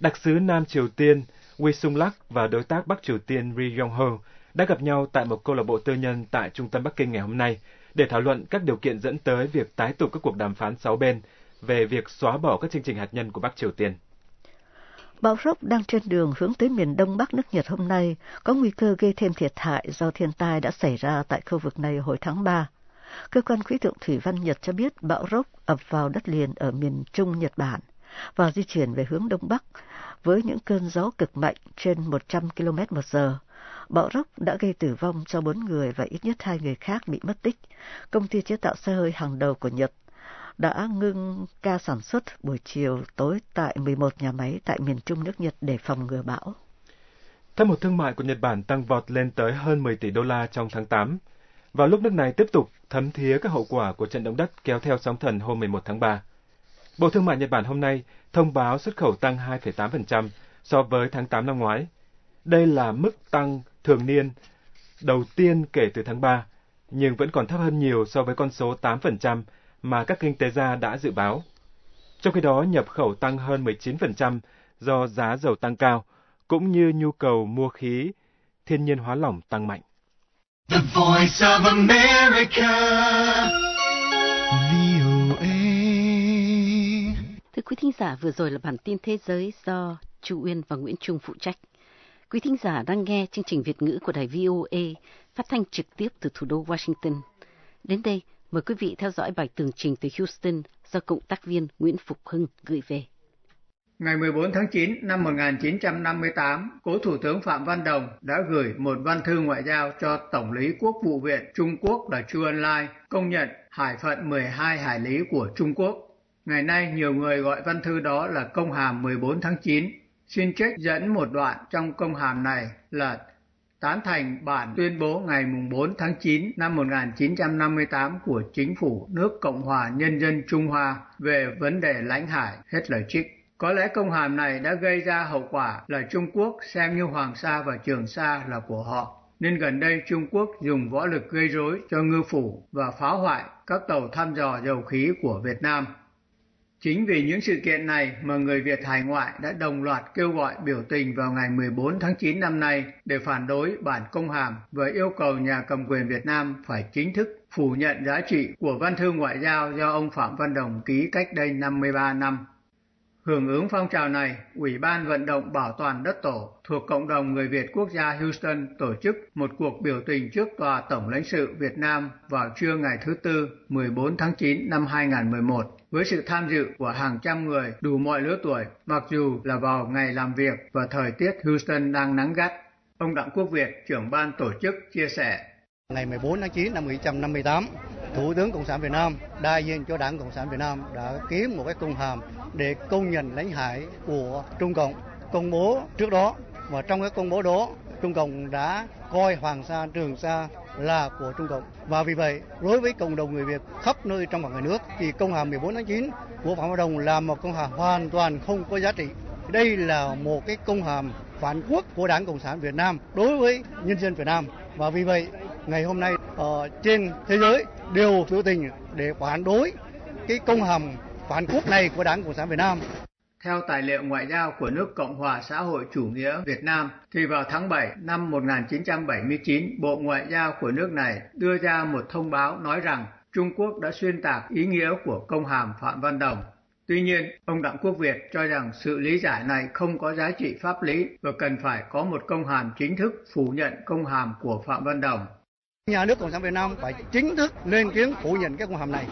Đặc sứ Nam Triều Tiên Wei Sung Lak và đối tác Bắc Triều Tiên Ri Yong Ho đã gặp nhau tại một câu lạc bộ tư nhân tại trung tâm Bắc Kinh ngày hôm nay để thảo luận các điều kiện dẫn tới việc tái tục các cuộc đàm phán sáu bên về việc xóa bỏ các chương trình hạt nhân của Bắc Triều Tiên. Bão Rốc đang trên đường hướng tới miền đông bắc nước Nhật hôm nay, có nguy cơ gây thêm thiệt hại do thiên tai đã xảy ra tại khu vực này hồi tháng 3. Cơ quan khí tượng thủy văn Nhật cho biết bão Rốc ập vào đất liền ở miền trung Nhật Bản và di chuyển về hướng đông bắc với những cơn gió cực mạnh trên 100 km một giờ. Bão Rốc đã gây tử vong cho bốn người và ít nhất hai người khác bị mất tích. Công ty chế tạo xe hơi hàng đầu của Nhật đã ngưng ca sản xuất buổi chiều tối tại 11 nhà máy tại miền trung nước Nhật để phòng ngừa bão. Thâm hụt thương mại của Nhật Bản tăng vọt lên tới hơn 10 tỷ đô la trong tháng 8. Vào lúc nước này tiếp tục thấm thía các hậu quả của trận động đất kéo theo sóng thần hôm 11 tháng 3. Bộ Thương mại Nhật Bản hôm nay thông báo xuất khẩu tăng 2,8% so với tháng 8 năm ngoái. Đây là mức tăng thường niên đầu tiên kể từ tháng 3, nhưng vẫn còn thấp hơn nhiều so với con số 8% mà các kinh tế gia đã dự báo. Trong khi đó, nhập khẩu tăng hơn 19% do giá dầu tăng cao, cũng như nhu cầu mua khí thiên nhiên hóa lỏng tăng mạnh. The Voice of America. Thưa quý thính giả, vừa rồi là bản tin thế giới do Chu Uyên và Nguyễn Trung phụ trách. Quý thính giả đang nghe chương trình Việt ngữ của đài VOA phát thanh trực tiếp từ thủ đô Washington. Đến đây, Mời quý vị theo dõi bài tường trình từ Houston do Cộng tác viên Nguyễn Phục Hưng gửi về. Ngày 14 tháng 9 năm 1958, cố Thủ tướng Phạm Văn Đồng đã gửi một văn thư ngoại giao cho Tổng lý Quốc vụ viện Trung Quốc là Chu Ân Lai công nhận hải phận 12 hải lý của Trung Quốc. Ngày nay, nhiều người gọi văn thư đó là công hàm 14 tháng 9. Xin trích dẫn một đoạn trong công hàm này là tán thành bản tuyên bố ngày 4 tháng 9 năm 1958 của Chính phủ nước Cộng hòa Nhân dân Trung Hoa về vấn đề lãnh hải, hết lời trích. Có lẽ công hàm này đã gây ra hậu quả là Trung Quốc xem như Hoàng Sa và Trường Sa là của họ. Nên gần đây Trung Quốc dùng võ lực gây rối cho ngư phủ và phá hoại các tàu thăm dò dầu khí của Việt Nam. Chính vì những sự kiện này mà người Việt hải ngoại đã đồng loạt kêu gọi biểu tình vào ngày 14 tháng 9 năm nay để phản đối bản công hàm và yêu cầu nhà cầm quyền Việt Nam phải chính thức phủ nhận giá trị của văn thư ngoại giao do ông Phạm Văn Đồng ký cách đây 53 năm. Hưởng ứng phong trào này, Ủy ban Vận động Bảo toàn Đất Tổ thuộc Cộng đồng Người Việt Quốc gia Houston tổ chức một cuộc biểu tình trước Tòa Tổng lãnh sự Việt Nam vào trưa ngày thứ Tư 14 tháng 9 năm 2011 với sự tham dự của hàng trăm người đủ mọi lứa tuổi, mặc dù là vào ngày làm việc và thời tiết Houston đang nắng gắt. Ông Đặng Quốc Việt, trưởng ban tổ chức, chia sẻ. Ngày 14 tháng 9 năm 1958, Thủ tướng Cộng sản Việt Nam đại diện cho Đảng Cộng sản Việt Nam đã ký một cái công hàm để công nhận lãnh hải của Trung Cộng công bố trước đó và trong cái công bố đó Trung Cộng đã coi Hoàng Sa, Trường Sa là của Trung Cộng. Và vì vậy, đối với cộng đồng người Việt khắp nơi trong và ngoài nước thì công hàm 14 tháng 9 của Phạm Văn Đồng là một công hàm hoàn toàn không có giá trị. Đây là một cái công hàm phản quốc của Đảng Cộng sản Việt Nam đối với nhân dân Việt Nam. Và vì vậy, ngày hôm nay ở trên thế giới đều biểu tình để phản đối cái công hàm phản quốc này của Đảng Cộng sản Việt Nam. Theo tài liệu ngoại giao của nước Cộng hòa xã hội chủ nghĩa Việt Nam, thì vào tháng 7 năm 1979, Bộ Ngoại giao của nước này đưa ra một thông báo nói rằng Trung Quốc đã xuyên tạc ý nghĩa của công hàm Phạm Văn Đồng. Tuy nhiên, ông Đặng Quốc Việt cho rằng sự lý giải này không có giá trị pháp lý và cần phải có một công hàm chính thức phủ nhận công hàm của Phạm Văn Đồng. Nhà nước Cộng sản Việt Nam phải chính thức lên tiếng phủ nhận cái công hàm này.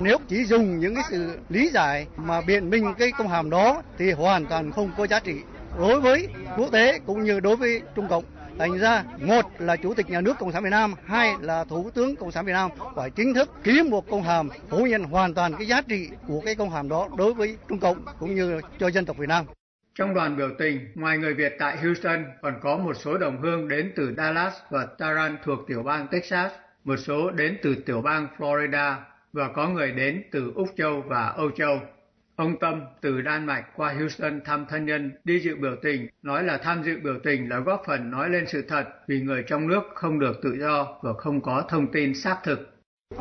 Nếu chỉ dùng những cái sự lý giải mà biện minh cái công hàm đó thì hoàn toàn không có giá trị đối với quốc tế cũng như đối với Trung Cộng. Thành ra, một là Chủ tịch Nhà nước Cộng sản Việt Nam, hai là Thủ tướng Cộng sản Việt Nam phải chính thức ký một công hàm phủ nhận hoàn toàn cái giá trị của cái công hàm đó đối với Trung Cộng cũng như cho dân tộc Việt Nam. Trong đoàn biểu tình, ngoài người Việt tại Houston, còn có một số đồng hương đến từ Dallas và Taran thuộc tiểu bang Texas, một số đến từ tiểu bang Florida và có người đến từ Úc Châu và Âu Châu. Ông Tâm từ Đan Mạch qua Houston thăm thân nhân đi dự biểu tình, nói là tham dự biểu tình là góp phần nói lên sự thật vì người trong nước không được tự do và không có thông tin xác thực.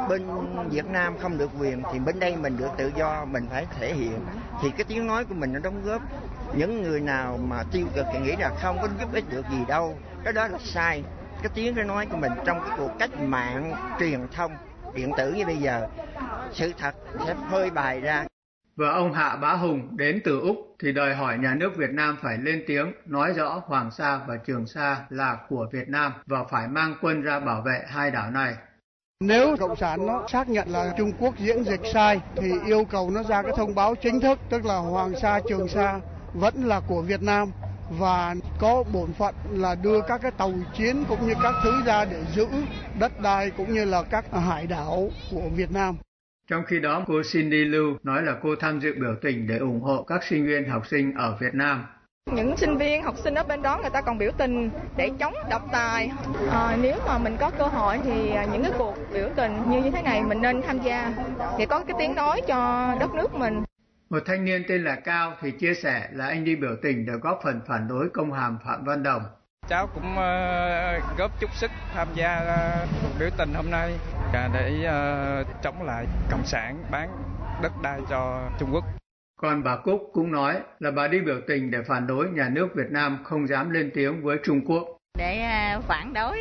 Bên Việt Nam không được quyền thì bên đây mình được tự do, mình phải thể hiện. Thì cái tiếng nói của mình nó đóng góp. Những người nào mà tiêu cực thì nghĩ là không có giúp ích được gì đâu. Cái đó là sai. Cái tiếng cái nói của mình trong cái cuộc cách mạng truyền thông điện tử như bây giờ, sự thật sẽ phơi bày ra và ông Hạ Bá Hùng đến từ Úc thì đòi hỏi nhà nước Việt Nam phải lên tiếng nói rõ Hoàng Sa và Trường Sa là của Việt Nam và phải mang quân ra bảo vệ hai đảo này. Nếu Cộng sản nó xác nhận là Trung Quốc diễn dịch sai thì yêu cầu nó ra cái thông báo chính thức tức là Hoàng Sa Trường Sa vẫn là của Việt Nam và có bổn phận là đưa các cái tàu chiến cũng như các thứ ra để giữ đất đai cũng như là các hải đảo của Việt Nam. Trong khi đó, cô Cindy Lưu nói là cô tham dự biểu tình để ủng hộ các sinh viên học sinh ở Việt Nam. Những sinh viên học sinh ở bên đó người ta còn biểu tình để chống độc tài. À, nếu mà mình có cơ hội thì những cái cuộc biểu tình như như thế này mình nên tham gia để có cái tiếng nói cho đất nước mình. Một thanh niên tên là Cao thì chia sẻ là anh đi biểu tình để góp phần phản đối công hàm Phạm Văn Đồng. Cháu cũng uh, góp chút sức tham gia uh, cuộc biểu tình hôm nay để uh, chống lại cộng sản bán đất đai cho Trung Quốc. Còn bà Cúc cũng nói là bà đi biểu tình để phản đối nhà nước Việt Nam không dám lên tiếng với Trung Quốc. Để phản đối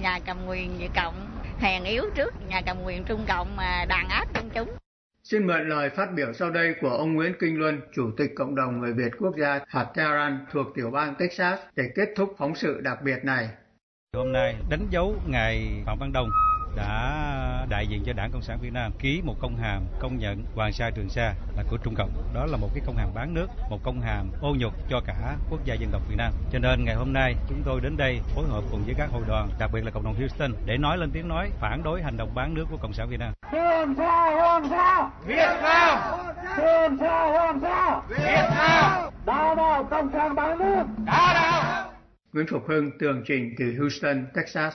nhà cầm quyền Việt Cộng hèn yếu trước nhà cầm quyền Trung Cộng mà đàn áp công chúng. Xin mượn lời phát biểu sau đây của ông Nguyễn Kinh Luân, Chủ tịch Cộng đồng Người Việt Quốc gia hạt Tehran thuộc tiểu bang Texas để kết thúc phóng sự đặc biệt này. Hôm nay đánh dấu ngày Phạm Văn Đồng đã đại diện cho Đảng Cộng sản Việt Nam ký một công hàm công nhận Hoàng Sa Trường Sa là của Trung Cộng. Đó là một cái công hàm bán nước, một công hàm ô nhục cho cả quốc gia dân tộc Việt Nam. Cho nên ngày hôm nay chúng tôi đến đây phối hợp cùng với các hội đoàn, đặc biệt là cộng đồng Houston để nói lên tiếng nói phản đối hành động bán nước của Cộng sản Việt Nam. Trường Sa Hoàng Sa Việt Nam Trường Sa Hoàng Sa Việt Nam Đào nào Cộng sản bán nước Đào nào Nguyễn Phục Hưng tường trình từ Houston, Texas.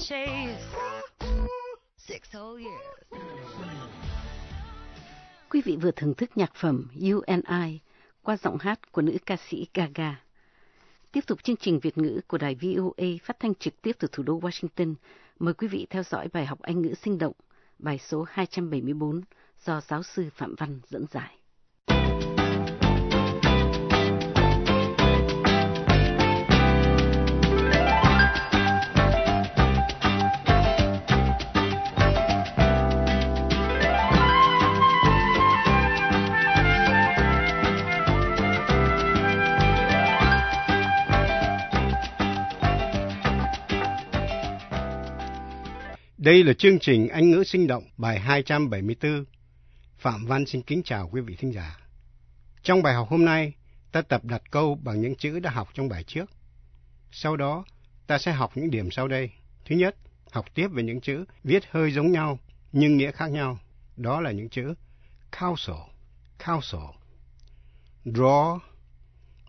Chase. Six whole years. Quý vị vừa thưởng thức nhạc phẩm You and I qua giọng hát của nữ ca sĩ Gaga. Tiếp tục chương trình Việt ngữ của đài VOA phát thanh trực tiếp từ thủ đô Washington. Mời quý vị theo dõi bài học Anh ngữ sinh động, bài số 274 do giáo sư Phạm Văn dẫn giải. Đây là chương trình Anh ngữ sinh động bài 274. Phạm Văn xin kính chào quý vị thính giả. Trong bài học hôm nay, ta tập đặt câu bằng những chữ đã học trong bài trước. Sau đó, ta sẽ học những điểm sau đây. Thứ nhất, học tiếp về những chữ viết hơi giống nhau nhưng nghĩa khác nhau. Đó là những chữ counsel, counsel, draw,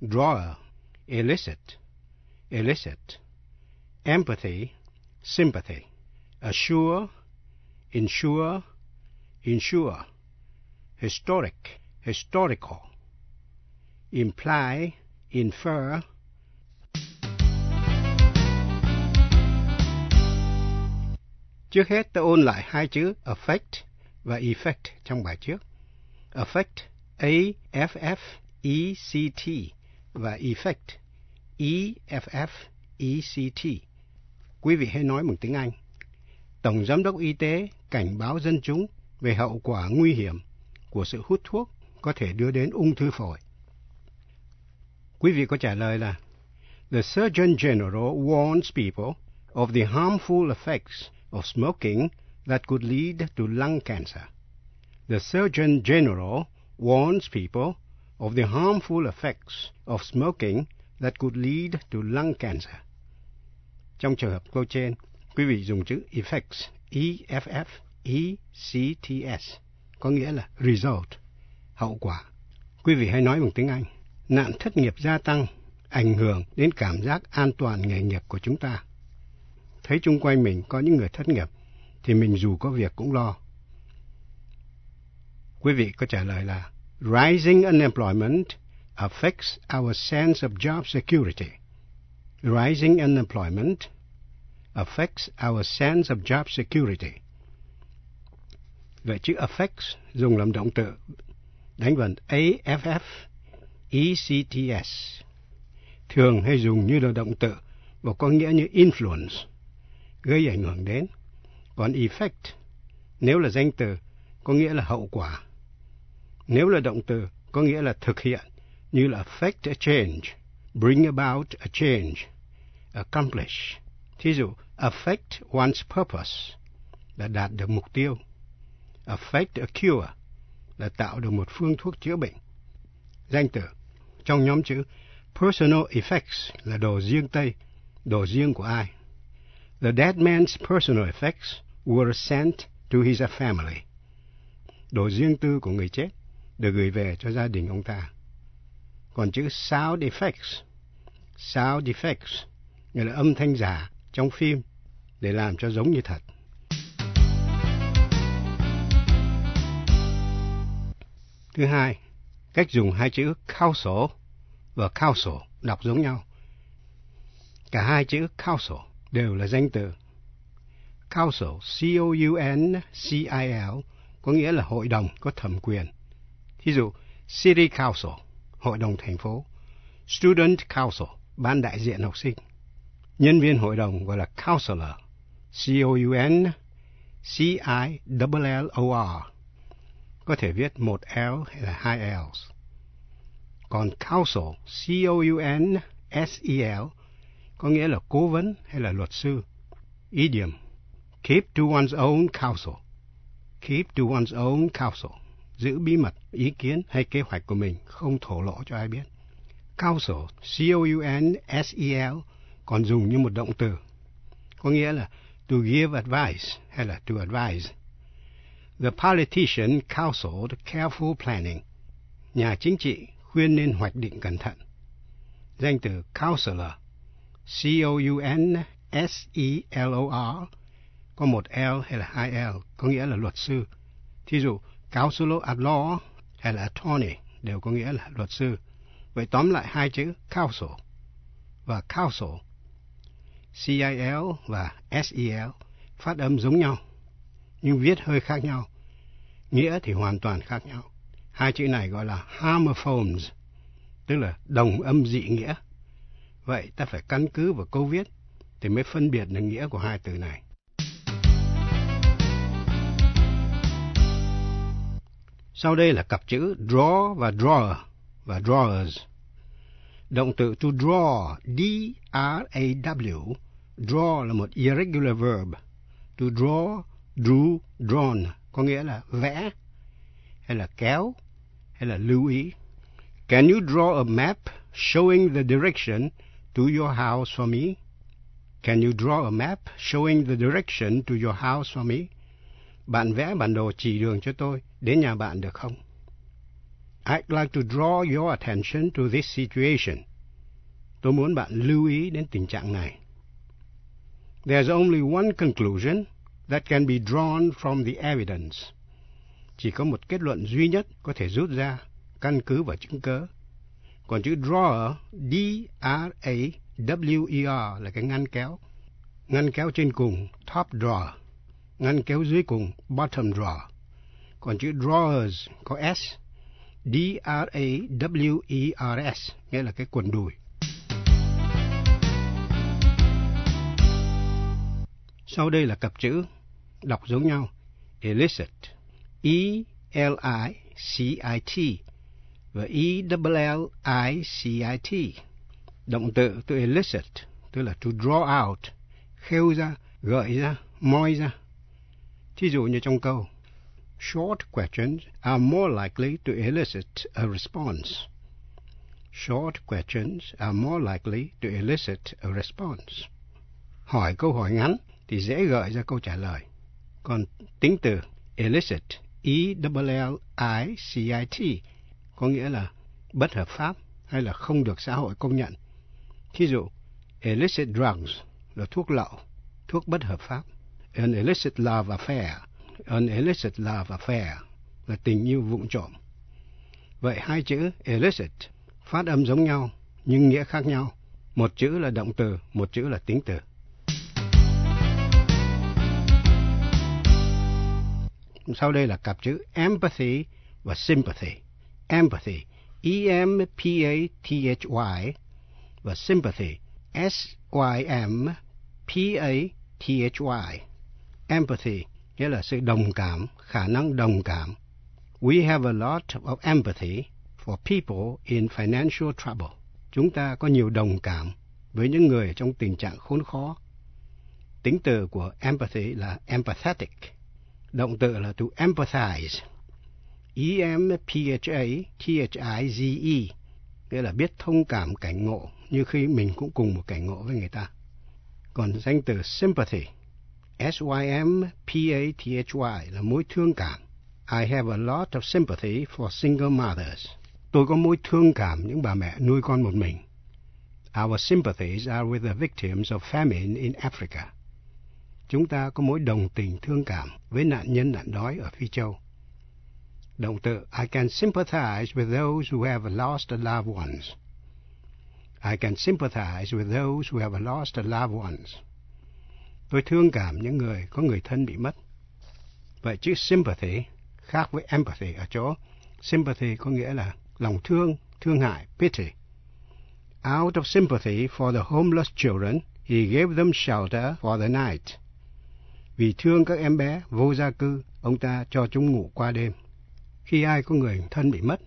drawer, elicit, elicit, empathy, sympathy assure, insure, insure, historic, historical, imply, infer, Trước hết ta ôn lại hai chữ affect và effect trong bài trước. Affect, A-F-F-E-C-T và effect, E-F-F-E-C-T. Quý vị hãy nói bằng tiếng Anh. Tổng Giám đốc Y tế cảnh báo dân chúng về hậu quả nguy hiểm của sự hút thuốc có thể đưa đến ung thư phổi. Quý vị có trả lời là The Surgeon General warns people of the harmful effects of smoking that could lead to lung cancer. The Surgeon General warns people of the harmful effects of smoking that could lead to lung cancer. Trong trường hợp câu trên, quý vị dùng chữ effects, E-F-F-E-C-T-S, có nghĩa là result, hậu quả. Quý vị hãy nói bằng tiếng Anh. Nạn thất nghiệp gia tăng, ảnh hưởng đến cảm giác an toàn nghề nghiệp của chúng ta. Thấy chung quanh mình có những người thất nghiệp, thì mình dù có việc cũng lo. Quý vị có trả lời là Rising unemployment affects our sense of job security. Rising unemployment affects our sense of job security. Vậy chữ affects dùng làm động từ đánh vần AFF ECTS thường hay dùng như là động từ và có nghĩa như influence gây ảnh hưởng đến. Còn effect nếu là danh từ có nghĩa là hậu quả. Nếu là động từ có nghĩa là thực hiện như là affect a change, bring about a change, accomplish. Thí dụ, affect one's purpose là đạt được mục tiêu. Affect a cure là tạo được một phương thuốc chữa bệnh. Danh từ trong nhóm chữ personal effects là đồ riêng Tây, đồ riêng của ai. The dead man's personal effects were sent to his family. Đồ riêng tư của người chết được gửi về cho gia đình ông ta. Còn chữ sound effects, sound effects nghĩa là âm thanh giả trong phim để làm cho giống như thật. Thứ hai, cách dùng hai chữ council và council đọc giống nhau. Cả hai chữ council đều là danh từ. Council, C-O-U-N-C-I-L, có nghĩa là hội đồng có thẩm quyền. Thí dụ, City Council, hội đồng thành phố. Student Council, ban đại diện học sinh. Nhân viên hội đồng gọi là counselor, C-O-U-N, C-I-L-L-O-R. Có thể viết một L hay là hai L's. Còn counsel, C-O-U-N-S-E-L, có nghĩa là cố vấn hay là luật sư. Idiom, keep to one's own counsel. Keep to one's own counsel. Giữ bí mật, ý kiến hay kế hoạch của mình, không thổ lộ cho ai biết. Counsel, C-O-U-N-S-E-L, còn dùng như một động từ. Có nghĩa là to give advice hay là to advise. The politician counseled careful planning. Nhà chính trị khuyên nên hoạch định cẩn thận. danh từ counselor, C-O-U-N-S-E-L-O-R, có một L hay là hai L, có nghĩa là luật sư. Thí dụ, counselor at law hay là attorney đều có nghĩa là luật sư. Vậy tóm lại hai chữ counsel và counsel, CIL và SEL phát âm giống nhau, nhưng viết hơi khác nhau. Nghĩa thì hoàn toàn khác nhau. Hai chữ này gọi là homophones, tức là đồng âm dị nghĩa. Vậy ta phải căn cứ vào câu viết thì mới phân biệt được nghĩa của hai từ này. Sau đây là cặp chữ draw và drawer và drawers. Động từ to draw, D-R-A-W, draw là một irregular verb. To draw, drew, drawn, có nghĩa là vẽ, hay là kéo, hay là lưu ý. Can you draw a map showing the direction to your house for me? Can you draw a map showing the direction to your house for me? Bạn vẽ bản đồ chỉ đường cho tôi đến nhà bạn được không? I'd like to draw your attention to this situation. Tôi muốn bạn lưu ý đến tình trạng này. There's only one conclusion that can be drawn from the evidence. Chỉ có một kết luận duy nhất có thể rút ra căn cứ vào chứng cớ. Còn chữ drawer, D-R-A-W-E-R là cái ngăn kéo. Ngăn kéo trên cùng, top drawer. Ngăn kéo dưới cùng, bottom drawer. Còn chữ drawers có S, D-R-A-W-E-R-S, nghĩa là cái quần đùi. Sau đây là cặp chữ, đọc giống nhau, illicit, E-L-I-C-I-T và E-L-L-I-C-I-T. Động từ to illicit, tức là to draw out, khêu ra, gợi ra, moi ra. Thí dụ như trong câu, short questions are more likely to elicit a response. Short questions are more likely to elicit a response. Hỏi câu hỏi ngắn thì dễ gợi ra câu trả lời. Còn tính từ illicit, E-L-L-I-C-I-T, có nghĩa là bất hợp pháp hay là không được xã hội công nhận. Thí dụ, illicit drugs là thuốc lậu, thuốc bất hợp pháp. An illicit love affair, an illicit love affair là tình yêu vụng trộm. Vậy hai chữ illicit phát âm giống nhau nhưng nghĩa khác nhau. Một chữ là động từ, một chữ là tính từ. Sau đây là cặp chữ empathy và sympathy. Empathy, E-M-P-A-T-H-Y và sympathy, S-Y-M-P-A-T-H-Y. Empathy nghĩa là sự đồng cảm, khả năng đồng cảm. We have a lot of empathy for people in financial trouble. Chúng ta có nhiều đồng cảm với những người trong tình trạng khốn khó. Tính từ của empathy là empathetic. Động từ là to empathize. E-M-P-H-A-T-H-I-Z-E nghĩa là biết thông cảm cảnh ngộ như khi mình cũng cùng một cảnh ngộ với người ta. Còn danh từ sympathy S-Y-M-P-A-T-H-Y là mối thương cảm. I have a lot of sympathy for single mothers. Tôi có mối thương cảm những bà mẹ nuôi con một mình. Our sympathies are with the victims of famine in Africa. Chúng ta có mối đồng tình thương cảm với nạn nhân nạn đói ở Phi Châu. Động từ, I can sympathize with those who have lost loved ones. I can sympathize with those who have lost loved ones. Tôi thương cảm những người có người thân bị mất. Vậy chữ sympathy khác với empathy ở chỗ sympathy có nghĩa là lòng thương, thương hại, pity. Out of sympathy for the homeless children, he gave them shelter for the night. Vì thương các em bé vô gia cư, ông ta cho chúng ngủ qua đêm. Khi ai có người thân bị mất,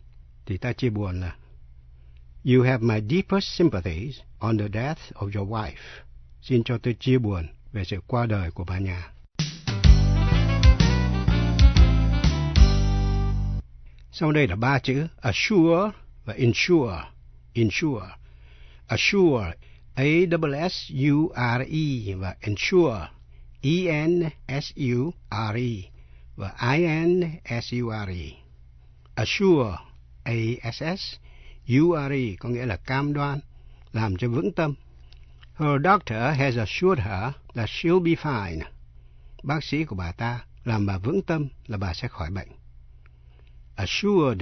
thì ta chia buồn là You have my deepest sympathies on the death of your wife. Xin cho tôi chia buồn về sự qua đời của bà nhà. Sau đây là ba chữ assure và insure. Insure. Assure. A-S-S-U-R-E và insure. E-N-S-U-R-E và I-N-S-U-R-E. Assure. A-S-S. U-R-E có nghĩa là cam đoan, làm cho vững tâm. Her doctor has assured her that she'll be fine. Bác sĩ của bà ta làm bà vững tâm là bà sẽ khỏi bệnh. Assured,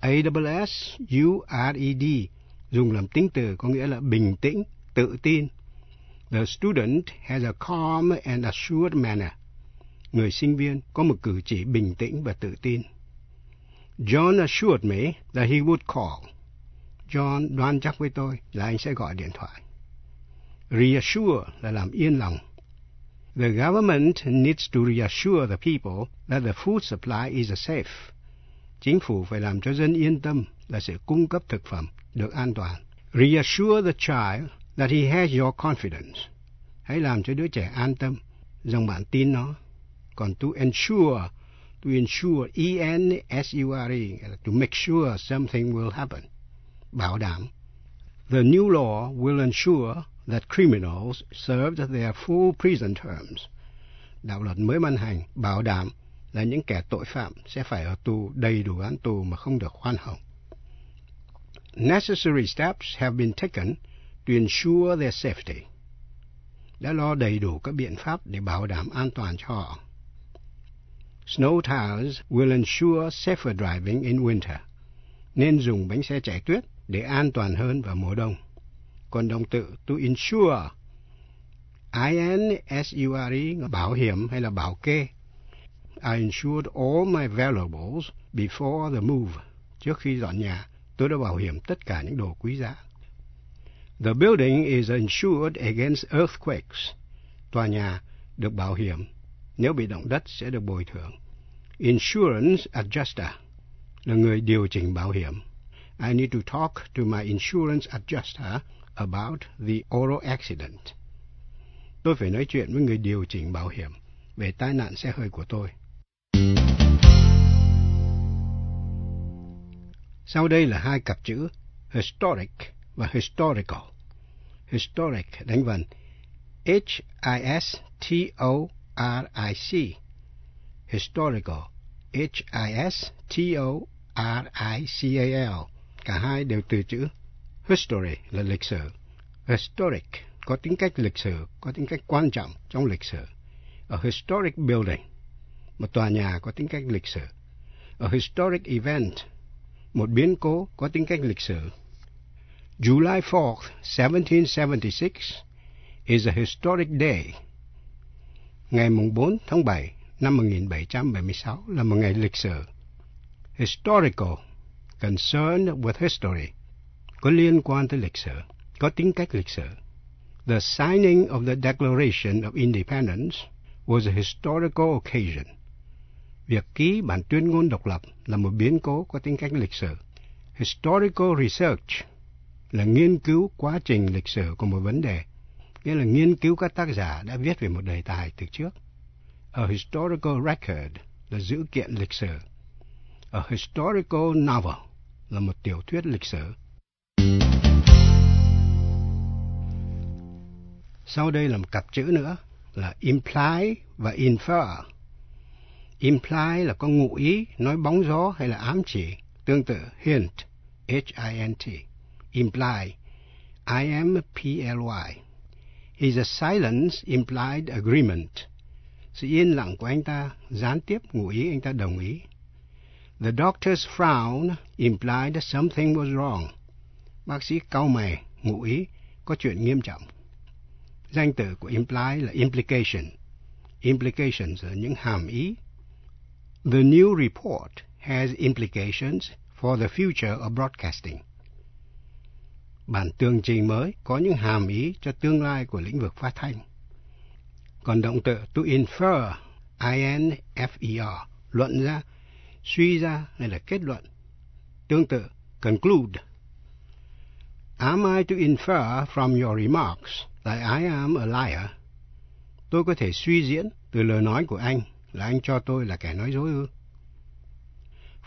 A-S-S-U-R-E-D, dùng làm tính từ có nghĩa là bình tĩnh, tự tin. The student has a calm and assured manner. Người sinh viên có một cử chỉ bình tĩnh và tự tin. John assured me that he would call. John đoan chắc với tôi là anh sẽ gọi điện thoại. Reassure là làm yên lòng. The government needs to reassure the people that the food supply is safe. Chính phủ phải làm cho dân yên tâm là sẽ cung cấp thực phẩm được an toàn. Reassure the child that he has your confidence. Hãy làm cho đứa trẻ an tâm rằng bạn tin nó. Còn to ensure, to ensure, E-N-S-U-R-E, to make sure something will happen. Bảo đảm. The new law will ensure that criminals served their full prison terms. Đạo luật mới ban hành bảo đảm là những kẻ tội phạm sẽ phải ở tù đầy đủ án tù mà không được khoan hồng. Necessary steps have been taken to ensure their safety. Đã lo đầy đủ các biện pháp để bảo đảm an toàn cho họ. Snow tires will ensure safer driving in winter. Nên dùng bánh xe chạy tuyết để an toàn hơn vào mùa đông. Còn động từ to insure, I-N-S-U-R-E, bảo hiểm hay là bảo kê. I insured all my valuables before the move. Trước khi dọn nhà, tôi đã bảo hiểm tất cả những đồ quý giá. The building is insured against earthquakes. Tòa nhà được bảo hiểm. Nếu bị động đất sẽ được bồi thường. Insurance adjuster là người điều chỉnh bảo hiểm. I need to talk to my insurance adjuster about the auto accident. Tôi phải nói chuyện với người điều chỉnh bảo hiểm về tai nạn xe hơi của tôi. Sau đây là hai cặp chữ historic và historical. Historic đánh vần H-I-S-T-O-R-I-C. Historical H-I-S-T-O-R-I-C-A-L. Cả hai đều từ chữ history là lịch sử. Historic có tính cách lịch sử, có tính cách quan trọng trong lịch sử. A historic building, một tòa nhà có tính cách lịch sử. A historic event, một biến cố có tính cách lịch sử. July 4th, 1776 is a historic day. Ngày mùng 4 tháng 7 năm 1776 là một ngày lịch sử. Historical, concerned with history, có liên quan tới lịch sử, có tính cách lịch sử. The signing of the Declaration of Independence was a historical occasion. Việc ký bản tuyên ngôn độc lập là một biến cố có tính cách lịch sử. Historical research là nghiên cứu quá trình lịch sử của một vấn đề, nghĩa là nghiên cứu các tác giả đã viết về một đề tài từ trước. A historical record là dữ kiện lịch sử. A historical novel là một tiểu thuyết lịch sử. Sau đây là một cặp chữ nữa là imply và infer. Imply là có ngụ ý, nói bóng gió hay là ám chỉ, tương tự hint, H-I-N-T. Imply, I-M-P-L-Y. Is a silence implied agreement. Sự yên lặng của anh ta gián tiếp ngụ ý anh ta đồng ý. The doctor's frown implied that something was wrong. Bác sĩ cau mày, ngụ ý có chuyện nghiêm trọng. Danh từ của imply là implication. Implications là những hàm ý. The new report has implications for the future of broadcasting. Bản tường trình mới có những hàm ý cho tương lai của lĩnh vực phát thanh. Còn động từ to infer, I-N-F-E-R, luận ra, suy ra hay là kết luận. Tương tự, conclude. Am I to infer from your remarks that I am a liar? Tôi có thể suy diễn từ lời nói của anh là anh cho tôi là kẻ nói dối ư?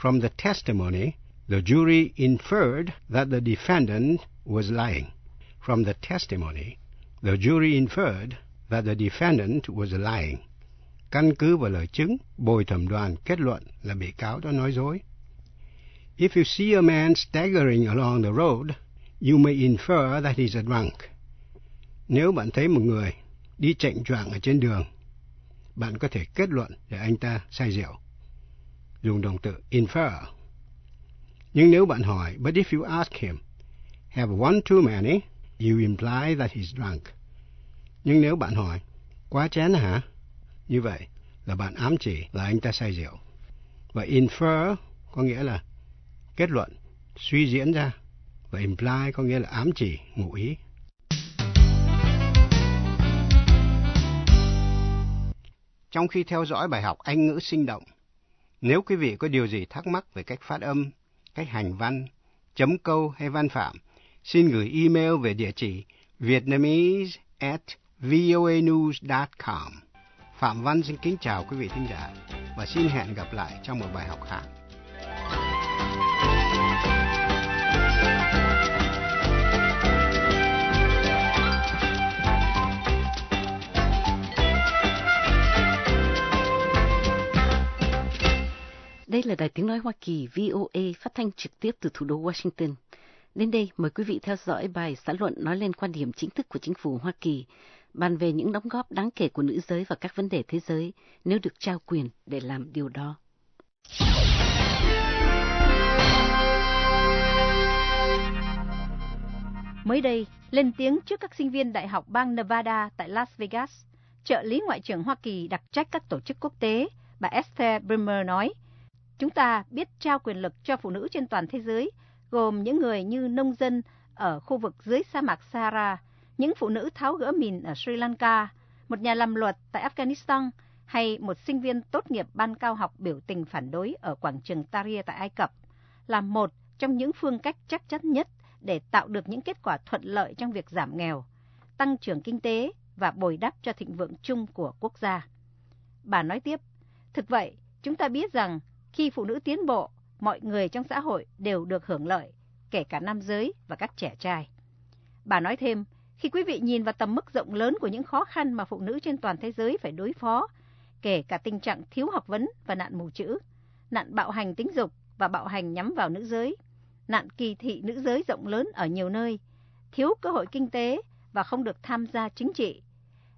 From the testimony, the jury inferred that the defendant was lying. From the testimony, the jury inferred that the defendant was lying. Căn cứ vào lời chứng, bồi thẩm đoàn kết luận là bị cáo đã nói dối. If you see a man staggering along the road, you may infer that he's a drunk. Nếu bạn thấy một người đi chạy choạng ở trên đường, bạn có thể kết luận để anh ta say rượu. Dùng động từ infer. Nhưng nếu bạn hỏi, but if you ask him, have one too many, you imply that he's drunk. Nhưng nếu bạn hỏi, quá chén hả? Như vậy là bạn ám chỉ là anh ta say rượu. Và infer có nghĩa là kết luận, suy diễn ra. Và imply có nghĩa là ám chỉ, ngụ ý. Trong khi theo dõi bài học Anh ngữ sinh động, nếu quý vị có điều gì thắc mắc về cách phát âm, cách hành văn, chấm câu hay văn phạm, xin gửi email về địa chỉ vietnamese at voanews.com. Phạm Văn xin kính chào quý vị thính giả và xin hẹn gặp lại trong một bài học khác. Đây là đài tiếng nói Hoa Kỳ VOA phát thanh trực tiếp từ thủ đô Washington. Đến đây, mời quý vị theo dõi bài xã luận nói lên quan điểm chính thức của chính phủ Hoa Kỳ, bàn về những đóng góp đáng kể của nữ giới và các vấn đề thế giới nếu được trao quyền để làm điều đó. Mới đây, lên tiếng trước các sinh viên đại học bang Nevada tại Las Vegas, trợ lý Ngoại trưởng Hoa Kỳ đặc trách các tổ chức quốc tế, bà Esther Brimmer nói, Chúng ta biết trao quyền lực cho phụ nữ trên toàn thế giới, gồm những người như nông dân ở khu vực dưới sa mạc Sahara, những phụ nữ tháo gỡ mìn ở Sri Lanka, một nhà làm luật tại Afghanistan hay một sinh viên tốt nghiệp ban cao học biểu tình phản đối ở quảng trường Tahrir tại Ai Cập, là một trong những phương cách chắc chắn nhất để tạo được những kết quả thuận lợi trong việc giảm nghèo, tăng trưởng kinh tế và bồi đắp cho thịnh vượng chung của quốc gia. Bà nói tiếp, thực vậy, chúng ta biết rằng khi phụ nữ tiến bộ, mọi người trong xã hội đều được hưởng lợi, kể cả nam giới và các trẻ trai. Bà nói thêm, khi quý vị nhìn vào tầm mức rộng lớn của những khó khăn mà phụ nữ trên toàn thế giới phải đối phó, kể cả tình trạng thiếu học vấn và nạn mù chữ, nạn bạo hành tính dục và bạo hành nhắm vào nữ giới, nạn kỳ thị nữ giới rộng lớn ở nhiều nơi, thiếu cơ hội kinh tế và không được tham gia chính trị.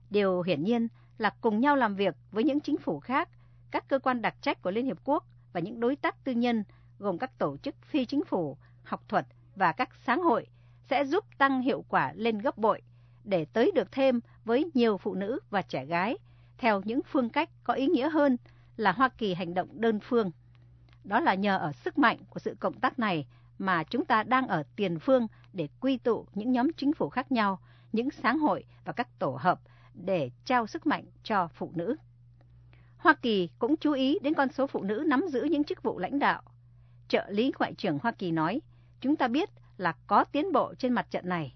Điều hiển nhiên là cùng nhau làm việc với những chính phủ khác, các cơ quan đặc trách của Liên Hiệp Quốc và những đối tác tư nhân gồm các tổ chức phi chính phủ, học thuật và các sáng hội sẽ giúp tăng hiệu quả lên gấp bội để tới được thêm với nhiều phụ nữ và trẻ gái theo những phương cách có ý nghĩa hơn là Hoa Kỳ hành động đơn phương. Đó là nhờ ở sức mạnh của sự cộng tác này mà chúng ta đang ở tiền phương để quy tụ những nhóm chính phủ khác nhau, những sáng hội và các tổ hợp để trao sức mạnh cho phụ nữ. Hoa Kỳ cũng chú ý đến con số phụ nữ nắm giữ những chức vụ lãnh đạo. Trợ lý Ngoại trưởng Hoa Kỳ nói, chúng ta biết là có tiến bộ trên mặt trận này.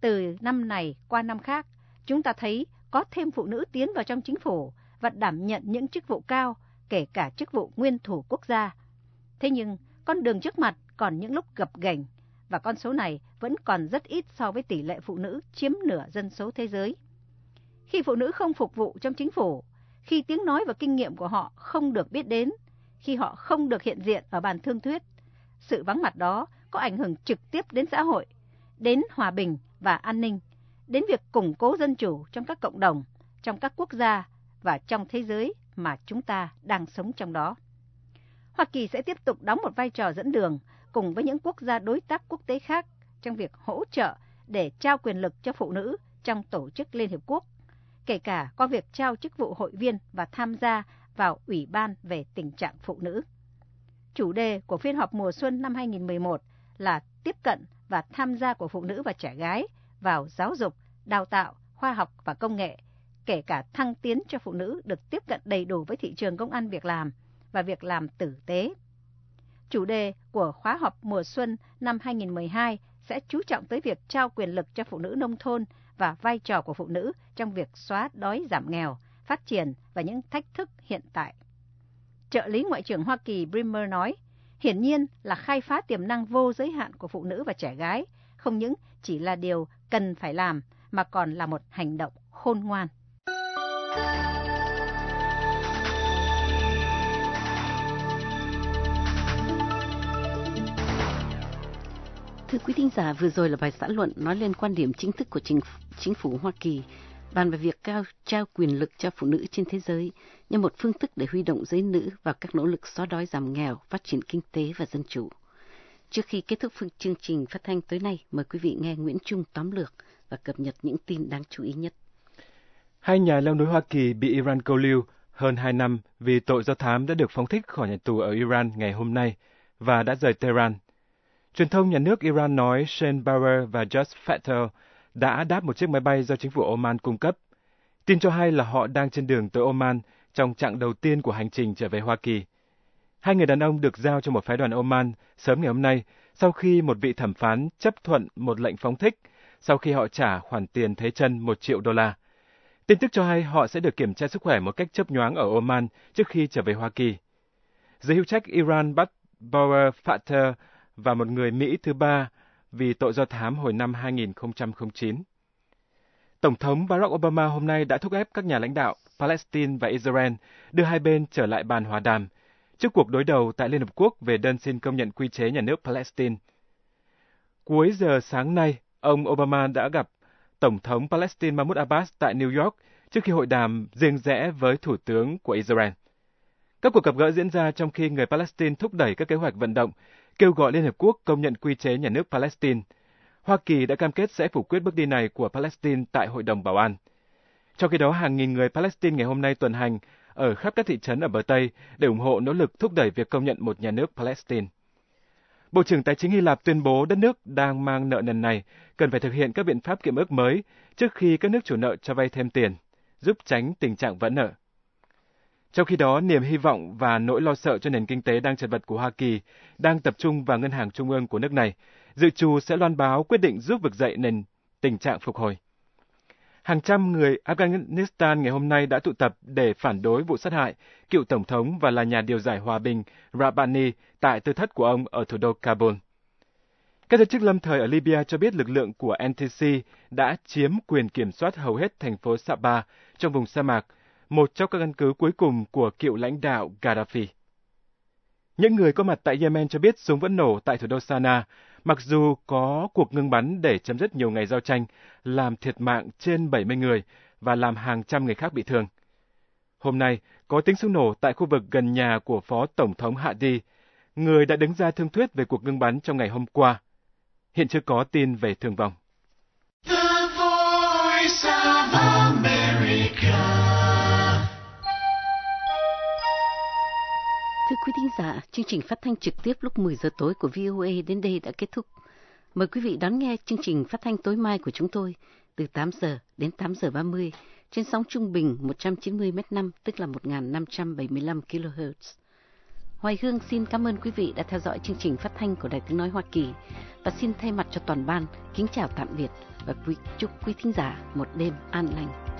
Từ năm này qua năm khác, chúng ta thấy có thêm phụ nữ tiến vào trong chính phủ và đảm nhận những chức vụ cao, kể cả chức vụ nguyên thủ quốc gia. Thế nhưng, con đường trước mặt còn những lúc gập ghềnh và con số này vẫn còn rất ít so với tỷ lệ phụ nữ chiếm nửa dân số thế giới. Khi phụ nữ không phục vụ trong chính phủ, khi tiếng nói và kinh nghiệm của họ không được biết đến, khi họ không được hiện diện ở bàn thương thuyết, sự vắng mặt đó có ảnh hưởng trực tiếp đến xã hội, đến hòa bình và an ninh, đến việc củng cố dân chủ trong các cộng đồng, trong các quốc gia và trong thế giới mà chúng ta đang sống trong đó. Hoa Kỳ sẽ tiếp tục đóng một vai trò dẫn đường cùng với những quốc gia đối tác quốc tế khác trong việc hỗ trợ để trao quyền lực cho phụ nữ trong tổ chức Liên Hiệp Quốc, kể cả qua việc trao chức vụ hội viên và tham gia vào Ủy ban về tình trạng phụ nữ. Chủ đề của phiên họp mùa xuân năm 2011 là tiếp cận và tham gia của phụ nữ và trẻ gái vào giáo dục, đào tạo, khoa học và công nghệ, kể cả thăng tiến cho phụ nữ được tiếp cận đầy đủ với thị trường công ăn việc làm và việc làm tử tế. Chủ đề của khóa họp mùa xuân năm 2012 sẽ chú trọng tới việc trao quyền lực cho phụ nữ nông thôn và vai trò của phụ nữ trong việc xóa đói giảm nghèo, phát triển và những thách thức hiện tại. Trợ lý Ngoại trưởng Hoa Kỳ Brimmer nói, hiển nhiên là khai phá tiềm năng vô giới hạn của phụ nữ và trẻ gái, không những chỉ là điều cần phải làm, mà còn là một hành động khôn ngoan. Thưa quý thính giả, vừa rồi là bài xã luận nói lên quan điểm chính thức của chính, chính phủ Hoa Kỳ bàn về việc cao trao quyền lực cho phụ nữ trên thế giới như một phương thức để huy động giới nữ vào các nỗ lực xóa đói giảm nghèo, phát triển kinh tế và dân chủ. Trước khi kết thúc chương trình phát thanh tối nay, mời quý vị nghe Nguyễn Trung tóm lược và cập nhật những tin đáng chú ý nhất. Hai nhà leo núi Hoa Kỳ bị Iran câu lưu hơn hai năm vì tội do thám đã được phóng thích khỏi nhà tù ở Iran ngày hôm nay và đã rời Tehran. Truyền thông nhà nước Iran nói Shane Bauer và Josh Fattel đã đáp một chiếc máy bay do chính phủ Oman cung cấp. Tin cho hay là họ đang trên đường tới Oman trong chặng đầu tiên của hành trình trở về Hoa Kỳ. Hai người đàn ông được giao cho một phái đoàn Oman sớm ngày hôm nay sau khi một vị thẩm phán chấp thuận một lệnh phóng thích sau khi họ trả khoản tiền thế chân một triệu đô la. Tin tức cho hay họ sẽ được kiểm tra sức khỏe một cách chấp nhoáng ở Oman trước khi trở về Hoa Kỳ. Giới hữu trách Iran bắt Bauer Fatah và một người Mỹ thứ ba vì tội do thám hồi năm 2009. Tổng thống Barack Obama hôm nay đã thúc ép các nhà lãnh đạo Palestine và Israel đưa hai bên trở lại bàn hòa đàm trước cuộc đối đầu tại Liên Hợp Quốc về đơn xin công nhận quy chế nhà nước Palestine. Cuối giờ sáng nay, ông Obama đã gặp Tổng thống Palestine Mahmoud Abbas tại New York trước khi hội đàm riêng rẽ với Thủ tướng của Israel. Các cuộc gặp gỡ diễn ra trong khi người Palestine thúc đẩy các kế hoạch vận động kêu gọi Liên Hợp Quốc công nhận quy chế nhà nước Palestine. Hoa Kỳ đã cam kết sẽ phủ quyết bước đi này của Palestine tại Hội đồng Bảo an. Trong khi đó, hàng nghìn người Palestine ngày hôm nay tuần hành ở khắp các thị trấn ở bờ Tây để ủng hộ nỗ lực thúc đẩy việc công nhận một nhà nước Palestine. Bộ trưởng Tài chính Hy Lạp tuyên bố đất nước đang mang nợ nần này cần phải thực hiện các biện pháp kiệm ước mới trước khi các nước chủ nợ cho vay thêm tiền, giúp tránh tình trạng vỡ nợ. Trong khi đó, niềm hy vọng và nỗi lo sợ cho nền kinh tế đang chật vật của Hoa Kỳ đang tập trung vào ngân hàng trung ương của nước này, dự trù sẽ loan báo quyết định giúp vực dậy nền tình trạng phục hồi. Hàng trăm người Afghanistan ngày hôm nay đã tụ tập để phản đối vụ sát hại cựu tổng thống và là nhà điều giải hòa bình Rabbani tại tư thất của ông ở thủ đô Kabul. Các giới chức lâm thời ở Libya cho biết lực lượng của NTC đã chiếm quyền kiểm soát hầu hết thành phố Saba trong vùng sa mạc một trong các căn cứ cuối cùng của cựu lãnh đạo Gaddafi. Những người có mặt tại Yemen cho biết súng vẫn nổ tại thủ đô Sana, mặc dù có cuộc ngưng bắn để chấm dứt nhiều ngày giao tranh, làm thiệt mạng trên 70 người và làm hàng trăm người khác bị thương. Hôm nay, có tiếng súng nổ tại khu vực gần nhà của Phó Tổng thống Hadi, người đã đứng ra thương thuyết về cuộc ngưng bắn trong ngày hôm qua. Hiện chưa có tin về thương vong. The voice of America. Thưa quý thính giả, chương trình phát thanh trực tiếp lúc 10 giờ tối của VOA đến đây đã kết thúc. Mời quý vị đón nghe chương trình phát thanh tối mai của chúng tôi từ 8 giờ đến 8 giờ 30 trên sóng trung bình 190 m5 tức là 1575 kHz. Hoài Hương xin cảm ơn quý vị đã theo dõi chương trình phát thanh của Đài Tiếng Nói Hoa Kỳ và xin thay mặt cho toàn ban kính chào tạm biệt và quý, chúc quý thính giả một đêm an lành.